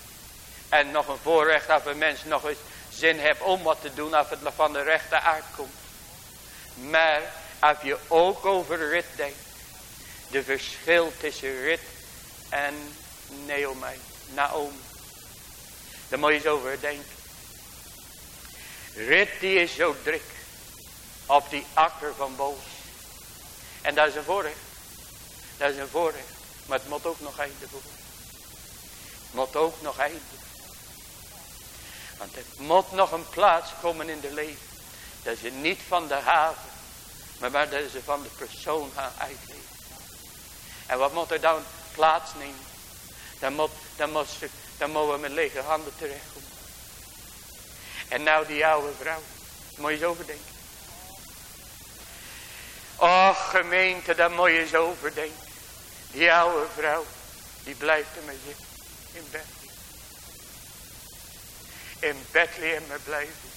En nog een voorrecht dat een mens nog eens zin heeft om wat te doen als het van de rechte aard komt. Maar als je ook over rit denkt. De verschil tussen rit en Naomi. Naomi. Daar moet je eens over denken. Rit die is zo druk. Op die akker van boos. En dat is een voorrecht. Dat is een voorrecht. Maar het moet ook nog. Het moet ook nog eindigen. Want er moet nog een plaats komen in de leven. Dat je niet van de haven maar waar ze van de persoon gaan uitleven. En wat moet er dan plaatsnemen? Dan, moet, dan, moet ze, dan moeten we met lege handen terechtkomen. En nou die oude vrouw. Moet je eens overdenken. Och gemeente, daar moet je eens overdenken. Die oude vrouw. Die blijft er maar zitten. In Bethlehem. In Bethlehem blijven.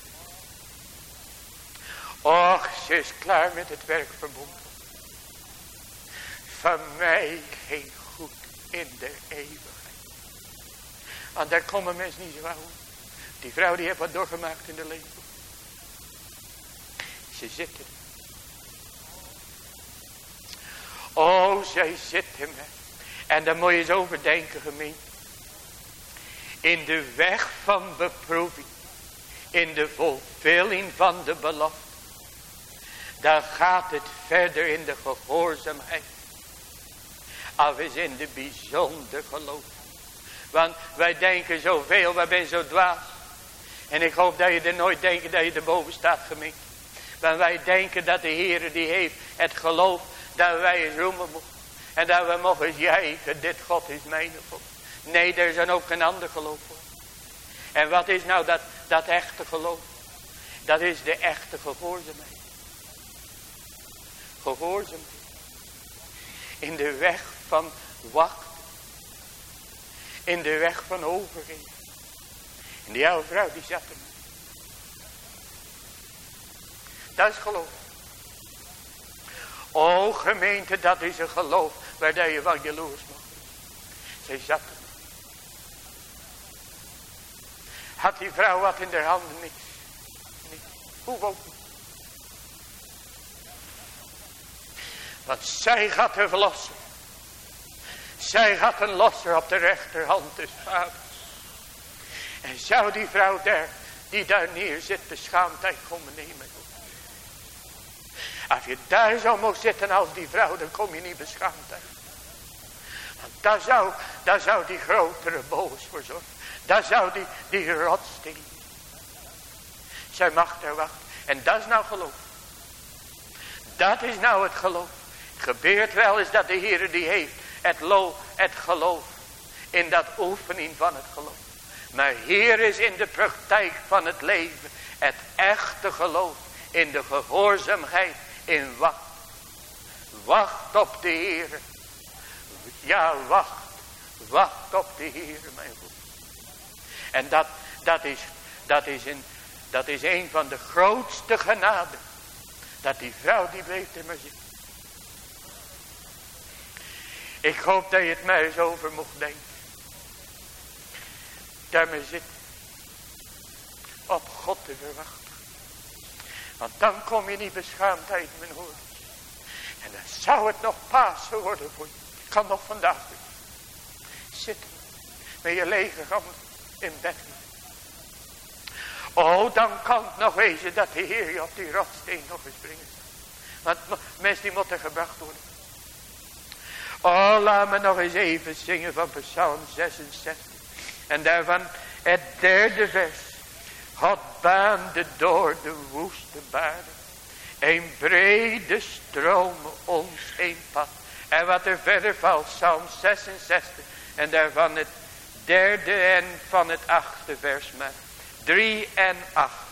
Och, ze is klaar met het werk verbonden. Van mij geen goed in de eeuwigheid. Want daar komen mensen niet zo aan. Die vrouw die heeft wat doorgemaakt in de leven. Ze zitten. Oh, zij zitten met. En dan moet je eens overdenken gemeente. In de weg van beproeving. In de volvulling van de belofte dan gaat het verder in de gehoorzaamheid. Af is in de bijzonder geloof. Want wij denken zoveel, wij zijn zo dwaas. En ik hoop dat je er nooit denkt dat je erboven staat gemeen. Want wij denken dat de Heer die heeft het geloof dat wij eens roemen moeten. En dat we mogen juichen, dit God is mijn God. Nee, er is dan ook een ander geloof voor. En wat is nou dat, dat echte geloof? Dat is de echte gehoorzaamheid gehoorzaamheid. In de weg van wachten. In de weg van overgeven. En die oude vrouw die zat er. Dat is geloof. O gemeente, dat is een geloof waar je van jaloers mag. Zij zat er. Had die vrouw wat in haar handen niks. Hoe ook niet. Want zij gaat de verlosser. Zij gaat een losser op de rechterhand des vaders. En zou die vrouw daar, die daar neer zit, beschaamdheid komen nemen. Als je daar zou mogen zitten als die vrouw, dan kom je niet beschaamdheid. Want daar zou, daar zou die grotere boos voor zorgen. Daar zou die, die rotsteen. Zij mag daar wachten. En dat is nou geloof. Dat is nou het geloof. Gebeurt wel eens dat de Heer die heeft het, lo, het geloof in dat oefening van het geloof. Maar hier is in de praktijk van het leven het echte geloof in de gehoorzaamheid in wacht. Wacht op de Heer. Ja, wacht. Wacht op de Heer, mijn. En dat, dat, is, dat, is een, dat is een van de grootste genaden. Dat die vrouw die bleef maar zitten. Ik hoop dat je het mij eens over mocht denken. Daarmee zit. Op God te verwachten. Want dan kom je niet beschaamd uit mijn hoor. En dan zou het nog Pasen worden voor je. Kan nog vandaag. Zitten. Met je lege handen in bed. Oh, dan kan het nog wezen dat de Heer je op die rotsteen nog eens brengt. Want mensen die moeten gebracht worden. Oh, laat me nog eens even zingen van Psalm 66. En daarvan het derde vers. God baande door de woeste baren. Een brede stroom ons een pad. En wat er verder valt, Psalm 66. En daarvan het derde en van het achtste vers maar. 3 en 8.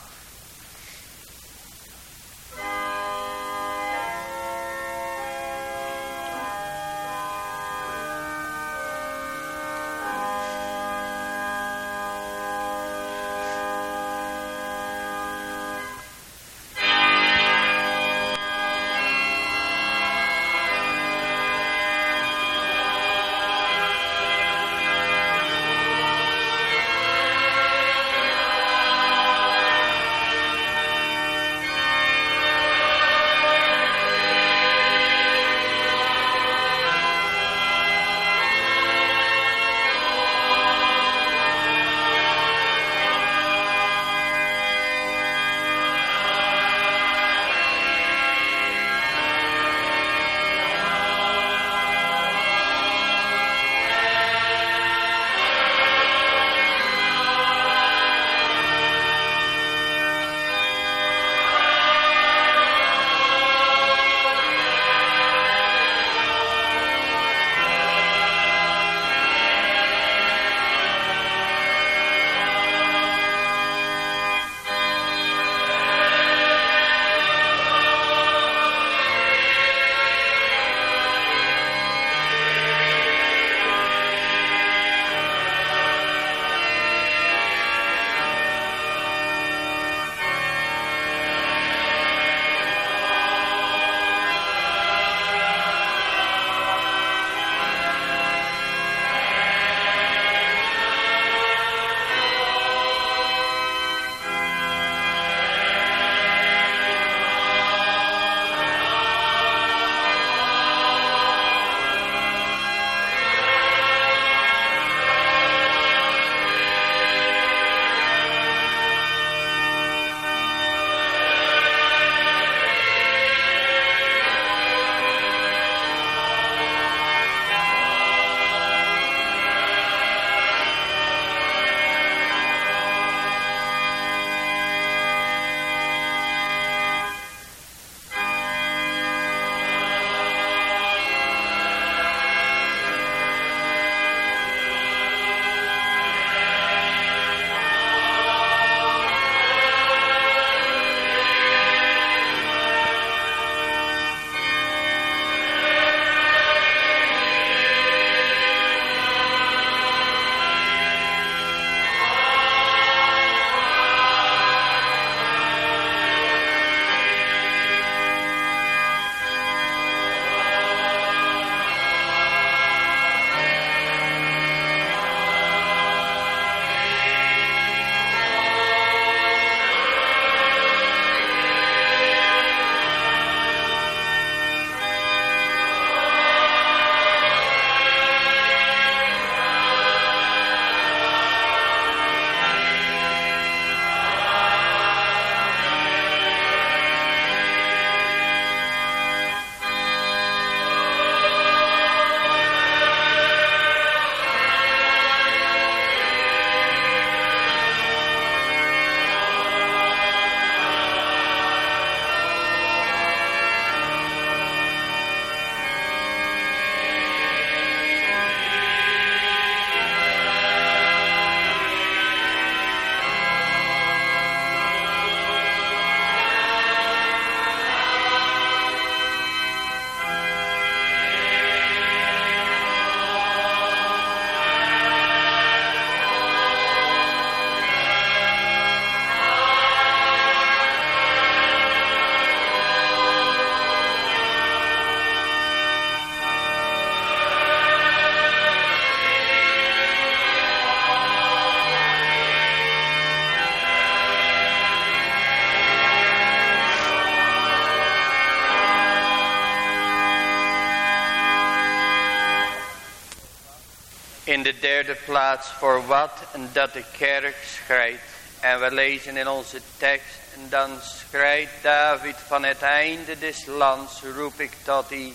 In de derde plaats voor wat dat de kerk schrijft. En we lezen in onze tekst. En dan schrijft David van het einde des lands roep ik tot u.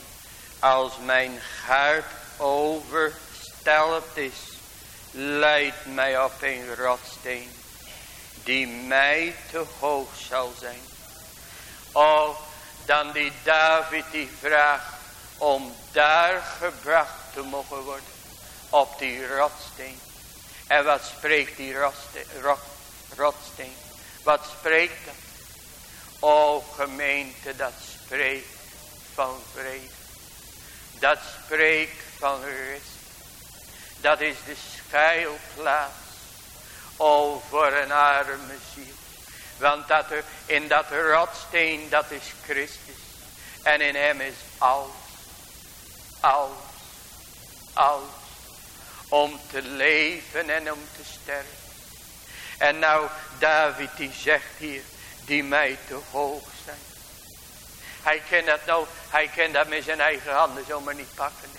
Als mijn hart overstelpt is. Leid mij op een rotsteen. Die mij te hoog zal zijn. Oh, dan die David die vraagt om daar gebracht te mogen worden. Op die rotsteen. En wat spreekt die rotsteen? Wat spreekt dat? O gemeente, dat spreekt van vrede. Dat spreekt van rust. Dat is de schuilplaats. O voor een arme ziel. Want dat er, in dat rotsteen, dat is Christus. En in hem is alles. Alles. Alles. Om te leven en om te sterven. En nou, David die zegt hier, die mij te hoog zijn. Hij kan dat nou, hij kan dat met zijn eigen handen zomaar niet pakken.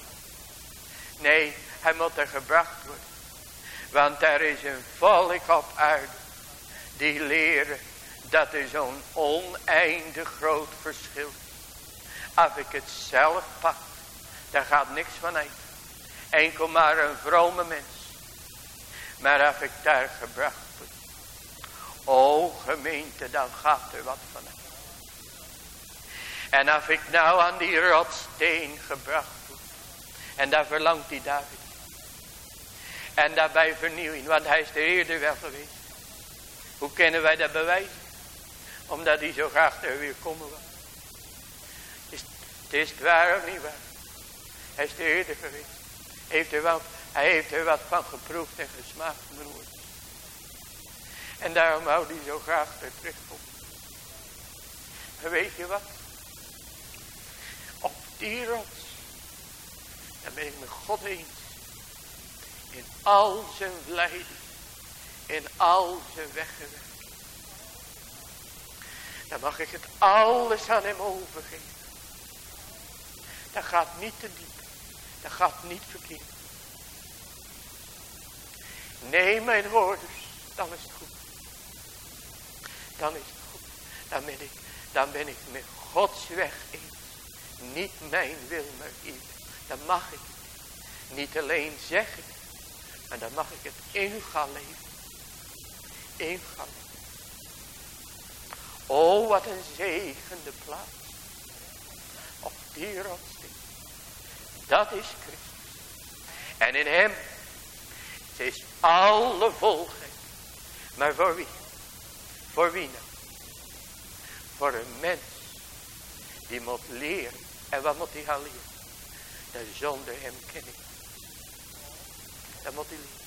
Nee, hij moet er gebracht worden. Want er is een volk op aarde die leren dat er zo'n oneindig groot verschil Als ik het zelf pak, daar gaat niks van uit. Enkel maar een vrome mens. Maar als ik daar gebracht. O gemeente, dan gaat er wat van. En als ik nou aan die rotsteen gebracht. En daar verlangt die David. En daarbij vernieuwing, want hij is er eerder wel geweest. Hoe kunnen wij dat bewijzen? Omdat hij zo graag er weer komen wil. Is, het is het waar of niet waar? Hij is er eerder geweest. Heeft er wat, hij heeft er wat van geproefd en gesmaakt, mijn En daarom houdt hij zo graag er terugkomen. Maar weet je wat? Op die rots, dan ben ik met God eens. In al zijn vleiden. In al zijn weggewerkt. Dan mag ik het alles aan hem overgeven. Dat gaat niet te diep. Dat gaat niet verkeerd. Nee, mijn hoorders, dan is het goed. Dan is het goed. Dan ben ik, dan ben ik met Gods weg eens. Niet mijn wil, maar hier. Dan mag ik niet alleen zeggen, maar dan mag ik het in gaan leven. In gaan leven. Oh, wat een zegende plaats. Op die. Dat is Christus. En in hem is alle volheid. Maar voor wie? Voor wie nou? Voor een mens die moet leren. En wat moet hij gaan leren? Dat zonder hem ken ik. Dat moet hij leren.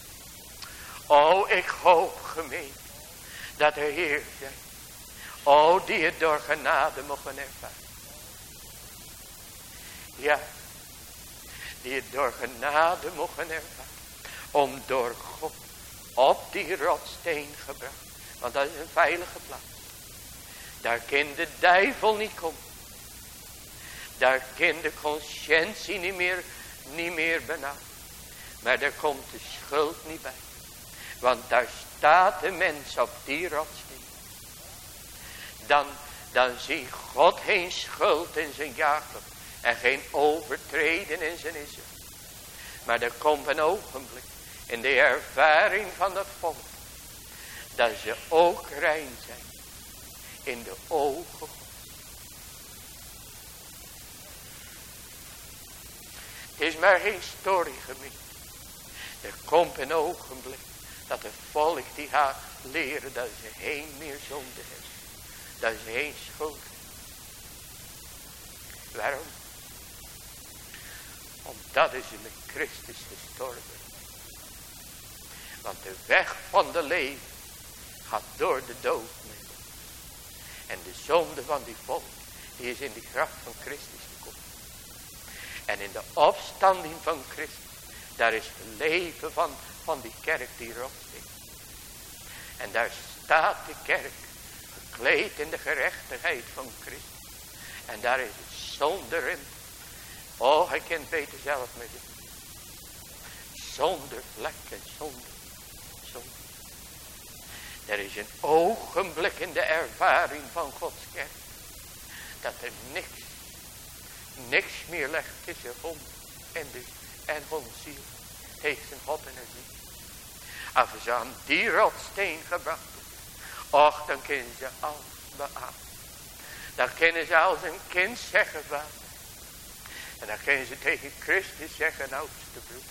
Oh, ik hoop gemeen dat de Heer zijn O, die het door genade mogen ervaren. Ja, die het door genade mogen ervaren. Om door God op die rotsteen gebracht. Want dat is een veilige plaats. Daar kan de duivel niet komen. Daar kan de conscientie niet meer, niet meer benauwen. Maar daar komt de schuld niet bij. Want daar staat de mens op die rotsteen dan, dan zie God geen schuld in zijn Jacob. En geen overtreden in zijn Israël. Maar er komt een ogenblik in de ervaring van dat volk. Dat ze ook rein zijn. In de ogen. Het is maar geen story gemeen. Er komt een ogenblik dat het volk die gaat leren dat ze geen meer zonde hebben. Dat is geen schuld. Waarom? Omdat is met Christus gestorven. Want de weg van de leven gaat door de dood. En de zonde van die volk, die is in de kracht van Christus gekomen. En in de opstanding van Christus, daar is het leven van, van die kerk die erop zit. En daar staat de kerk gekleed in de gerechtigheid van Christus. En daar is het zonder hem. Oh, hij kent beter zelf met het. Zonder vlek en zonder, zonder. Er is een ogenblik in de ervaring van Gods kerk. Dat er niks, niks meer legt tussen hond en, de, en ziel. Heeft een God en een ziel. Als ze aan die rotsteen gebracht Och, dan kunnen ze alles beamen. Dan kunnen ze als een kind zeggen, vader. En dan kunnen ze tegen Christus zeggen, oudste broer.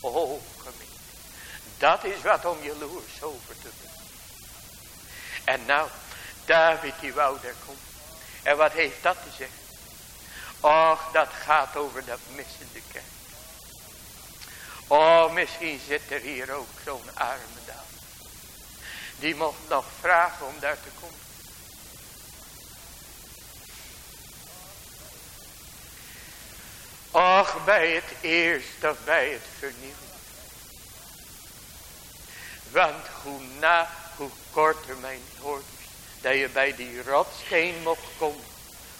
Oh, gemeente. Dat is wat om jaloers over te doen. En nou, David die wou daar komen. En wat heeft dat te zeggen? Och, dat gaat over dat missende kerk. Oh, misschien zit er hier ook zo'n arme dame. Die mocht nog vragen om daar te komen. Och, bij het eerst of bij het vernieuwen. Want hoe na, hoe korter mijn hoorders, dat je bij die rotsteen mocht komen.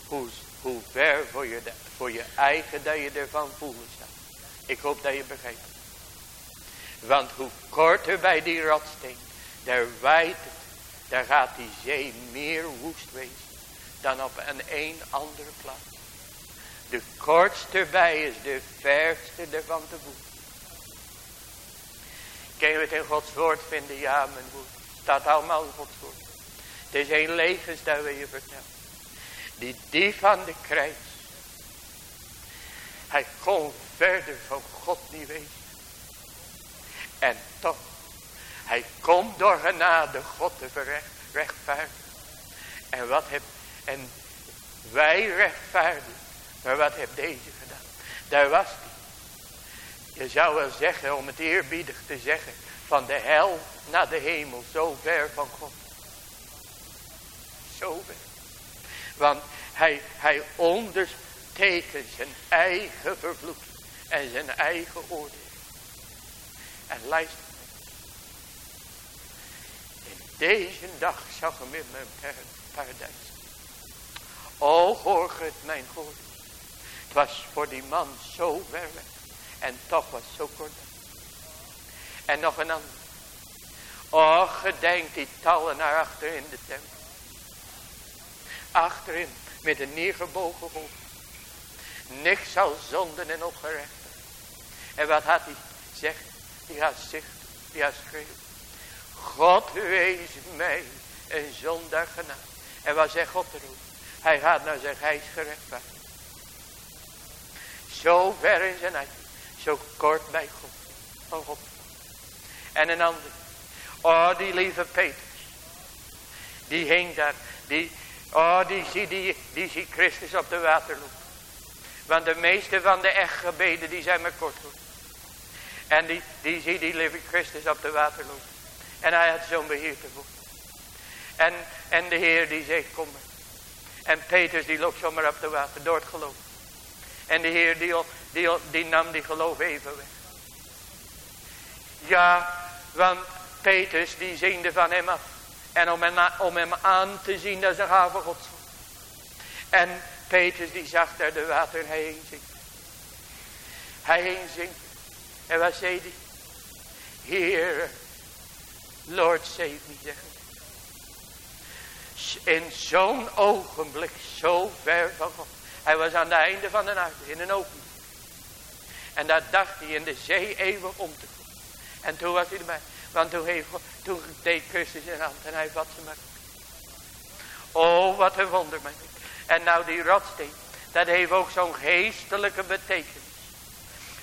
Hoe, hoe ver voor je, voor je eigen dat je ervan voelen staat. Ik hoop dat je begrijpt. Want hoe korter bij die rotsteen, daar wijt het, daar gaat die zee meer woest wezen dan op een een andere plaats. De kortste bij is de verste ervan te voelen. Kunnen we het in Gods woord vinden? Ja, mijn woord. Staat allemaal in Gods woord. Het is een levens dat we je vertellen. Die dief aan de kruis. Hij kon verder van God niet wezen. En toch. Hij komt door genade God te rechtvaardigen. En wat heb, en wij rechtvaardigen. Maar wat heeft deze gedaan? Daar was hij. Je zou wel zeggen, om het eerbiedig te zeggen, van de hel naar de hemel, zo ver van God. Zo ver. Want hij, hij ondertekent zijn eigen vervloeking en zijn eigen oordeel. En luister. In deze dag zag hem in mijn paradijs. O, hoor het mijn God. Het was voor die man zo ver. En toch was het zo kort. En nog een ander. Och, gedenk die tallen naar achter in de tempel. Achterin met een neergebogen hoofd. Niks zal zonden en opgerecht. En wat had hij zeggen? Die gaat zicht, die gaat schreeuwen. God wees mij een zondag genade. En wat zegt God erop? Hij gaat naar zijn hij is gerechtvaardigd. Zo ver in zijn eigen. Zo kort bij God. Van God. En een ander. Oh, die lieve Petrus. Die hing daar. Die, oh, die zie, die, die zie Christus op de water lopen. Want de meeste van de echtgebeden die zijn maar kort hoor. En die, die zie die lieve Christus op de water lopen. En hij had zo'n beheerte voor. En, en de Heer die zegt kom maar. En Petrus die loopt zomaar op de water door het geloof. En de Heer die, die, die nam die geloof even weg. Ja, want Petrus die ziende van hem af. En om hem, om hem aan te zien, dat is een gave gods. En Petrus die zag daar de water heen zinken. Hij heen zinken. En wat zei hij? Heer, Lord save me, zeggen. In zo'n ogenblik, zo ver van God. Hij was aan het einde van de nacht, in een open. En daar dacht hij in de zee eeuwig om te komen. En toen was hij erbij. Want toen, heeft, toen deed Christus zijn hand en hij vat ze maar. Oh, wat een wonder. Man. En nou die rotsteen, dat heeft ook zo'n geestelijke betekenis.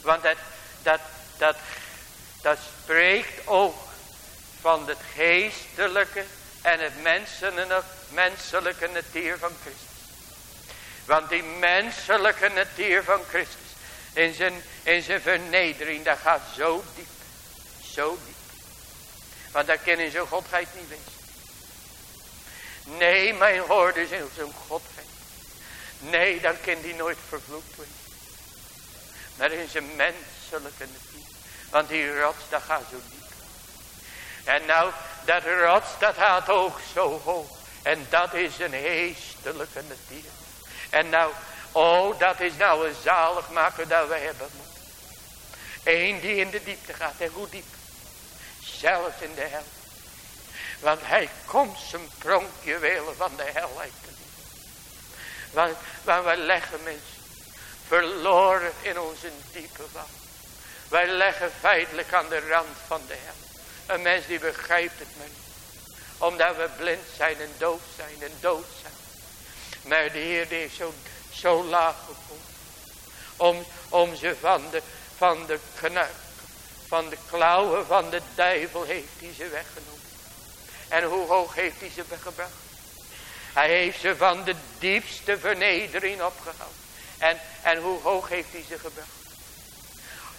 Want dat, dat, dat, dat spreekt ook van het geestelijke en het menselijke, menselijke natuur van Christus. Want die menselijke natuur van Christus in zijn, in zijn vernedering, dat gaat zo diep. Zo diep. Want dat kan in zijn godheid niet wezen. Nee, mijn hoorders in zijn godheid. Nee, dan kan die nooit vervloekt worden. Maar in zijn menselijke natuur. Want die rots, dat gaat zo diep. En nou, dat rots, dat gaat ook zo hoog. En dat is een heestelijke natuur. En nou, oh, dat is nou een zaligmaker dat we hebben. Eén die in de diepte gaat. En hoe diep? Zelfs in de hel. Want hij komt zijn pronkjuwelen van de hel uit Want, want wij leggen mensen verloren in onze diepe val. Wij leggen feitelijk aan de rand van de hel. Een mens die begrijpt het maar niet. Omdat we blind zijn en doof zijn en dood zijn. Maar de Heer is zo, zo laag gekomen. Om, om ze van de, van de knuik, van de klauwen van de duivel heeft hij ze weggenomen. En hoe hoog heeft hij ze weggebracht? Hij heeft ze van de diepste vernedering opgehaald. En, en hoe hoog heeft hij ze gebracht?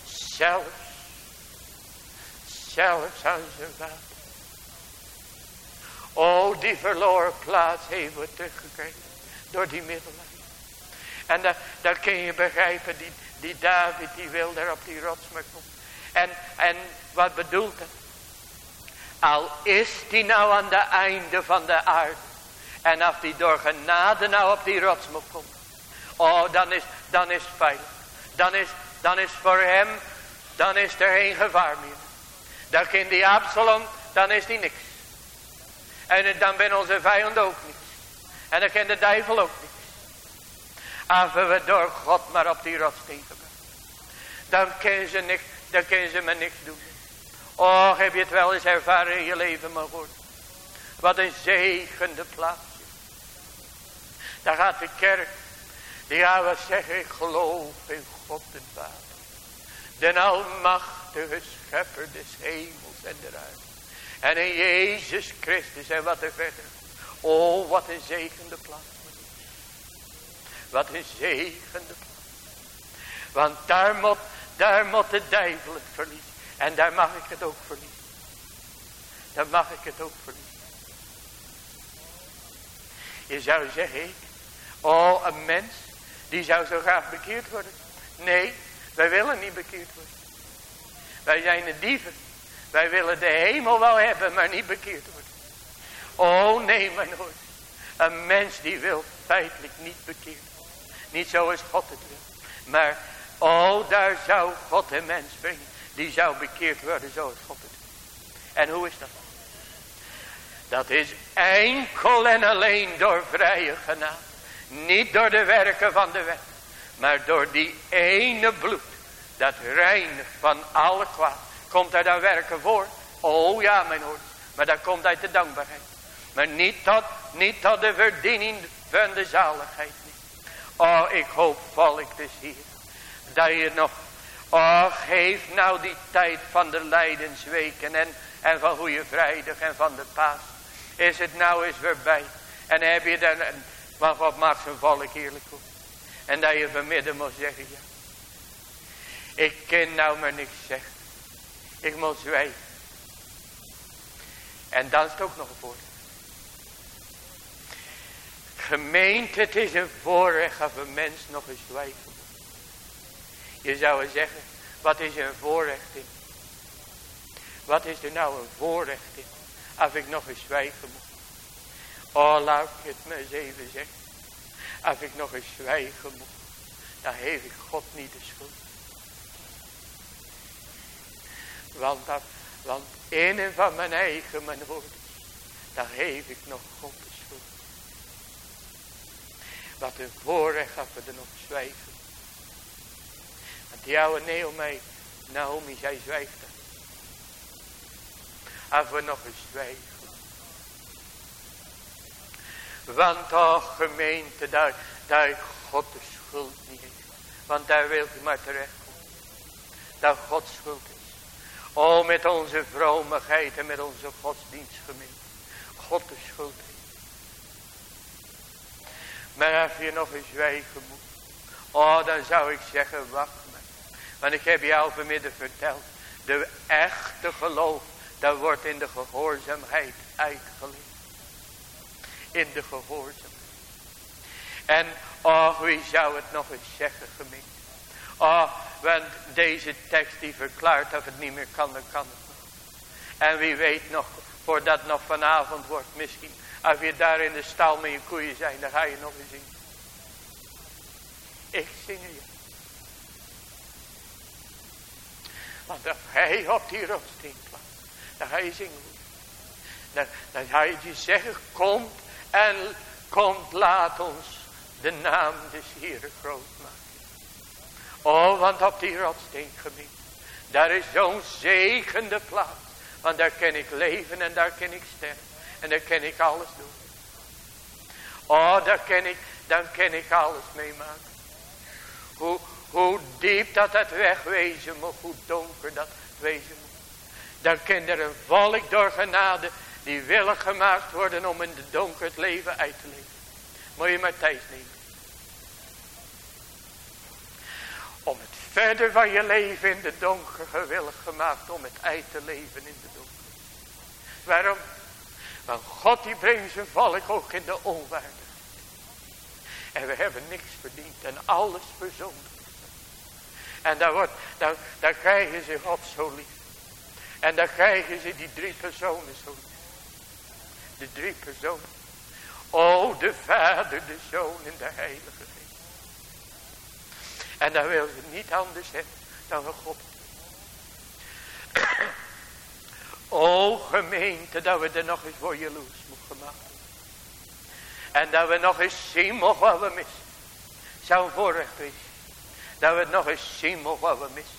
Zelfs, zelfs aan zijn vader. O, die verloren plaats heeft we teruggekregen. Door die middelen. En daar, daar kun je begrijpen, die, die David die wil daar op die rots maar komen. En, en wat bedoelt het? Al is die nou aan de einde van de aarde. En als die door genade nou op die rots moet komen. Oh, dan is, dan is het veilig. Dan is, dan is voor hem, dan is er geen gevaar meer. Dan kan die Absalom, dan is die niks. En dan ben onze vijand ook niet. En dan kan de duivel ook niet. Als we door God maar op die rots tegen Dan kunnen ze dan kunnen ze me niks doen. Oh, heb je het wel eens ervaren in je leven, mijn God. Wat een zegende plaatsje. Daar gaat de kerk. Die gaan we zeggen, ik geloof in God de Vader. De almachtige schepper des hemels en de ruimte. En in Jezus Christus en wat er verder. Oh, wat een zegende plaats. Wat een zegende plaats. Want daar moet, daar moet de duivel het verliezen. En daar mag ik het ook verliezen. Daar mag ik het ook verliezen. Je zou zeggen, oh een mens, die zou zo graag bekeerd worden. Nee, wij willen niet bekeerd worden. Wij zijn de dieven. Wij willen de hemel wel hebben, maar niet bekeerd worden. Oh nee, mijn hoor. Een mens die wil feitelijk niet bekeerd worden. Niet zoals God het wil. Maar, oh, daar zou God een mens brengen. Die zou bekeerd worden zoals God het wil. En hoe is dat? Dat is enkel en alleen door vrije genade. Niet door de werken van de wet. Maar door die ene bloed. Dat reinigt van alle kwaad. Komt daar dan werken voor? Oh ja mijn hoor. Maar dat komt uit de dankbaarheid. Maar niet tot, niet tot de verdiening van de zaligheid. Oh ik hoop volk dus hier. Dat je nog. Oh geef nou die tijd van de lijdensweken. En, en van goede vrijdag en van de paas. Is het nou eens voorbij. En heb je dan. Maar God maakt zijn volk heerlijk op. En dat je vanmiddag moet zeggen. Ja. Ik kan nou maar niks zeggen. Ik moet zwijgen. En dan is het ook nog een voordeel. Gemeente, het is een voorrecht of een mens nog eens moet. Je zou zeggen, wat is een voorrecht in? Wat is er nou een voorrecht in? Als ik nog eens zwijgen moet. Oh, laat ik het me eens even zeggen. Als ik nog eens zwijgen moet, dan heeft ik God niet de schuld. Want, dat, want in en van mijn eigen mijn woorden, dan geef ik nog God. Wat een voorrecht dat we er nog zwijgen. Want die oude Naomi, Naomi, zij zwijgt. Als we nog eens zwijgen. Want toch gemeente, daar, daar God de schuld niet heeft. Want daar wilt u maar terechtkomen. Dat God schuld is. O, met onze vromigheid en met onze godsdienstgemeente. God de schuld Maar als je nog eens zwijgen moet. Oh, dan zou ik zeggen, wacht maar. Want ik heb jou vanmiddag verteld. De echte geloof, dat wordt in de gehoorzaamheid uitgeleefd. In de gehoorzaamheid. En, oh, wie zou het nog eens zeggen, gemeente. Oh, want deze tekst die verklaart dat het niet meer kan, dan kan het nog. En wie weet nog, voordat nog vanavond wordt misschien. Als je daar in de stal met je koeien zijn, dan ga je nog eens zien. Ik zing je. Want als hij op die rotsteen kwam, dan ga je zingen. Dan, dan ga je die zeggen, komt en komt, laat ons de naam des Heeren groot maken. Oh, want op die rotsteen gemeente, daar is zo'n zegende plaats. Want daar kan ik leven en daar kan ik sterven. En daar kan ik alles doen. Oh, daar kan ik, dan kan ik alles meemaken. Hoe, hoe diep dat het wegwezen moet, hoe donker dat wezen moet. Dan kan er een volk door genade die willen gemaakt worden om in de donker het leven uit te leven. Moet je maar tijd nemen. Om het verder van je leven in de donker gewillig gemaakt om het uit te leven in de donker. Waarom? Want God die brengt zijn volk ook in de onwaarde. En we hebben niks verdiend en alles verzonden. En dan, wordt, dan, dan krijgen ze God zo lief. En dan krijgen ze die drie personen zo lief. De drie personen. O, de Vader, de Zoon en de Heilige Geest. En dan wil ze niet anders hebben dan een God. O gemeente, dat we er nog eens voor jaloers mogen maken. En dat we nog eens zien mogen wat we missen. Zou voorrecht wezen. Dat we nog eens zien mogen wat we missen.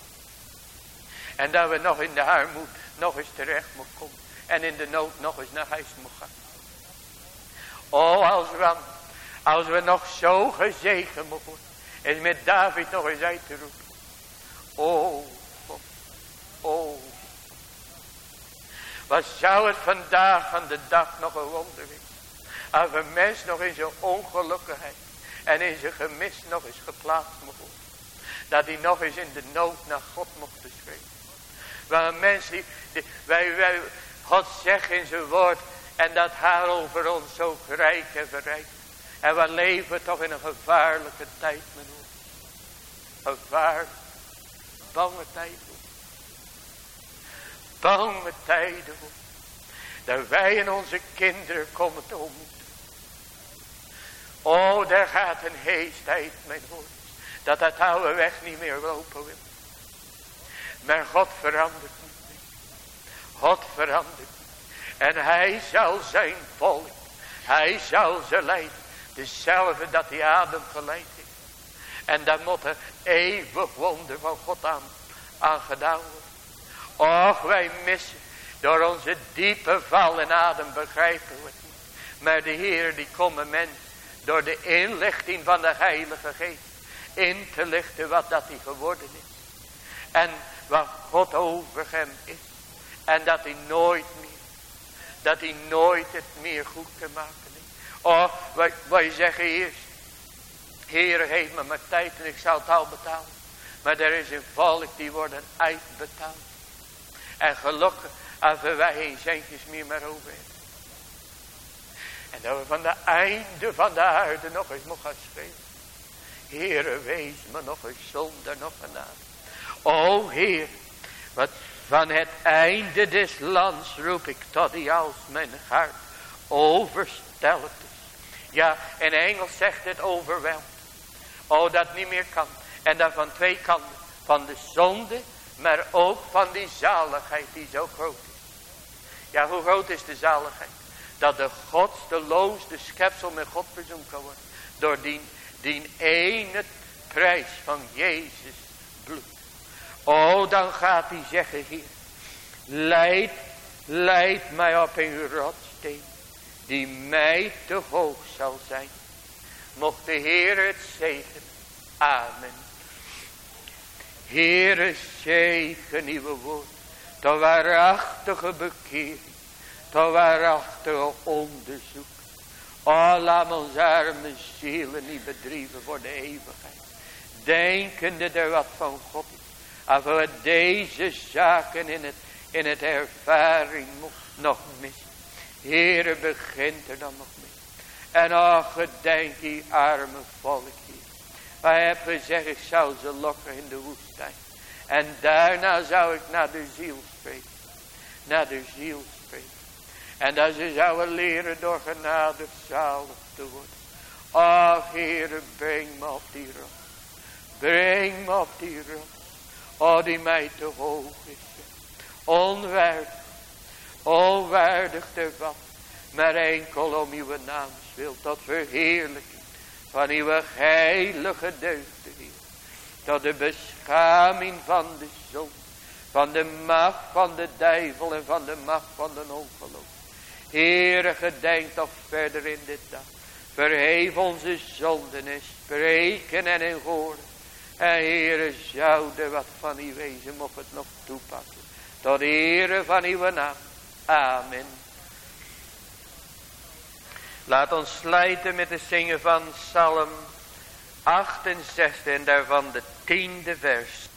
En dat we nog in de armoed nog eens terecht mogen komen. En in de nood nog eens naar huis mogen gaan. Oh, als we, als we nog zo gezegend mogen worden. En met David nog eens uit te roepen. Oh, oh, oh. Wat zou het vandaag van de dag nog een wonder zijn. Als een mens nog in zijn ongelukkigheid en in zijn gemis nog eens geplaatst mocht worden. Dat hij nog eens in de nood naar God mocht beschrijven. Waar een mens die, wij, wij, God zegt in zijn woord en dat haar over ons zo rijk en verrijkt. En we leven toch in een gevaarlijke tijd, mijn Een gevaarlijke, bange tijd. Bange tijden. Dat wij en onze kinderen komen te ontmoeten. Oh, daar gaat een heestheid, mijn hoor. Dat dat oude weg niet meer lopen wil. Maar God verandert niet God verandert En hij zal zijn volk. Hij zal ze leiden. Dezelfde dat die adem geleid heeft. En daar moet er eeuwig wonder van God aan, aan gedaan worden. Och, wij missen. Door onze diepe val en adem begrijpen we het niet. Maar de Heer die komt mens door de inlichting van de Heilige Geest. In te lichten wat dat hij geworden is. En wat God over hem is. En dat hij nooit meer. Dat hij nooit het meer goed te maken is. Oh, wij, wij zeggen eerst. Heer, geef me maar tijd en ik zal het al betalen. Maar er is een volk die worden uitbetaald. En gelukkig als wij geen centjes meer maar over hebben. En dat we van de einde van de aarde nog eens mogen spelen. Heere, wees me nog eens zonder nog genade. O Heer, wat van het einde des lands roep ik tot die als mijn hart overstelt is. Ja, in Engels zegt het overweldigd. O, dat niet meer kan. En dat van twee kanten. Van de zonde, maar ook van die zaligheid die zo groot is. Ja, hoe groot is de zaligheid? dat de godsteloosde schepsel met God verzoend kan worden. Door die, die ene prijs van Jezus bloed. Oh, dan gaat hij zeggen hier. Leid, leid mij op een rotsteen. Die mij te hoog zal zijn. Mocht de Heer het zegenen. Amen. Heere, zegen uw woord. De waarachtige bekering tot waarachtige onderzoek. Oh, laat ons arme zielen niet bedrieven voor de eeuwigheid. Denkende er wat van God is. En voor deze zaken in het, in het ervaring nog missen. Heere, begint er dan nog mee. En ach, gedenk die arme volk. Wij hebben gezegd, ik zou ze lokken in de woestijn. En daarna zou ik naar de ziel spreken. Naar de ziel en dat ze zouden leren door genade zalig te worden. Ach, Heere, breng me op die rots. Breng me op die rots. Oh, die mij te hoog is. Onwaardig. Onwaardig ervan. Maar enkel om uw naam wil tot verheerlijking van uw heilige deugden, Heer. Tot de beschaming van de zon. Van de macht van de duivel en van de macht van de ongeloof. Heere, gedenk toch verder in dit dag. Verheef onze zonden en spreken en in horen. En Heere, zouden wat van uw wezen mocht het nog toepassen. Tot ere van uw naam. Amen. Laat ons sluiten met het zingen van Psalm 68 en daarvan de tiende vers.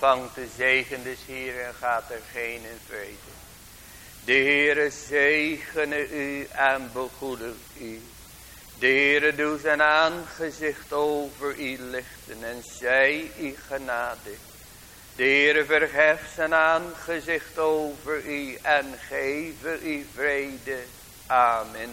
Ontvangt de zegen des Heer en gaat er geen in vrede. De Heere zegene u en begoede u. De Heere doe zijn aangezicht over u lichten en zij u genade. De Heere verheft zijn aangezicht over u en geven u vrede. Amen.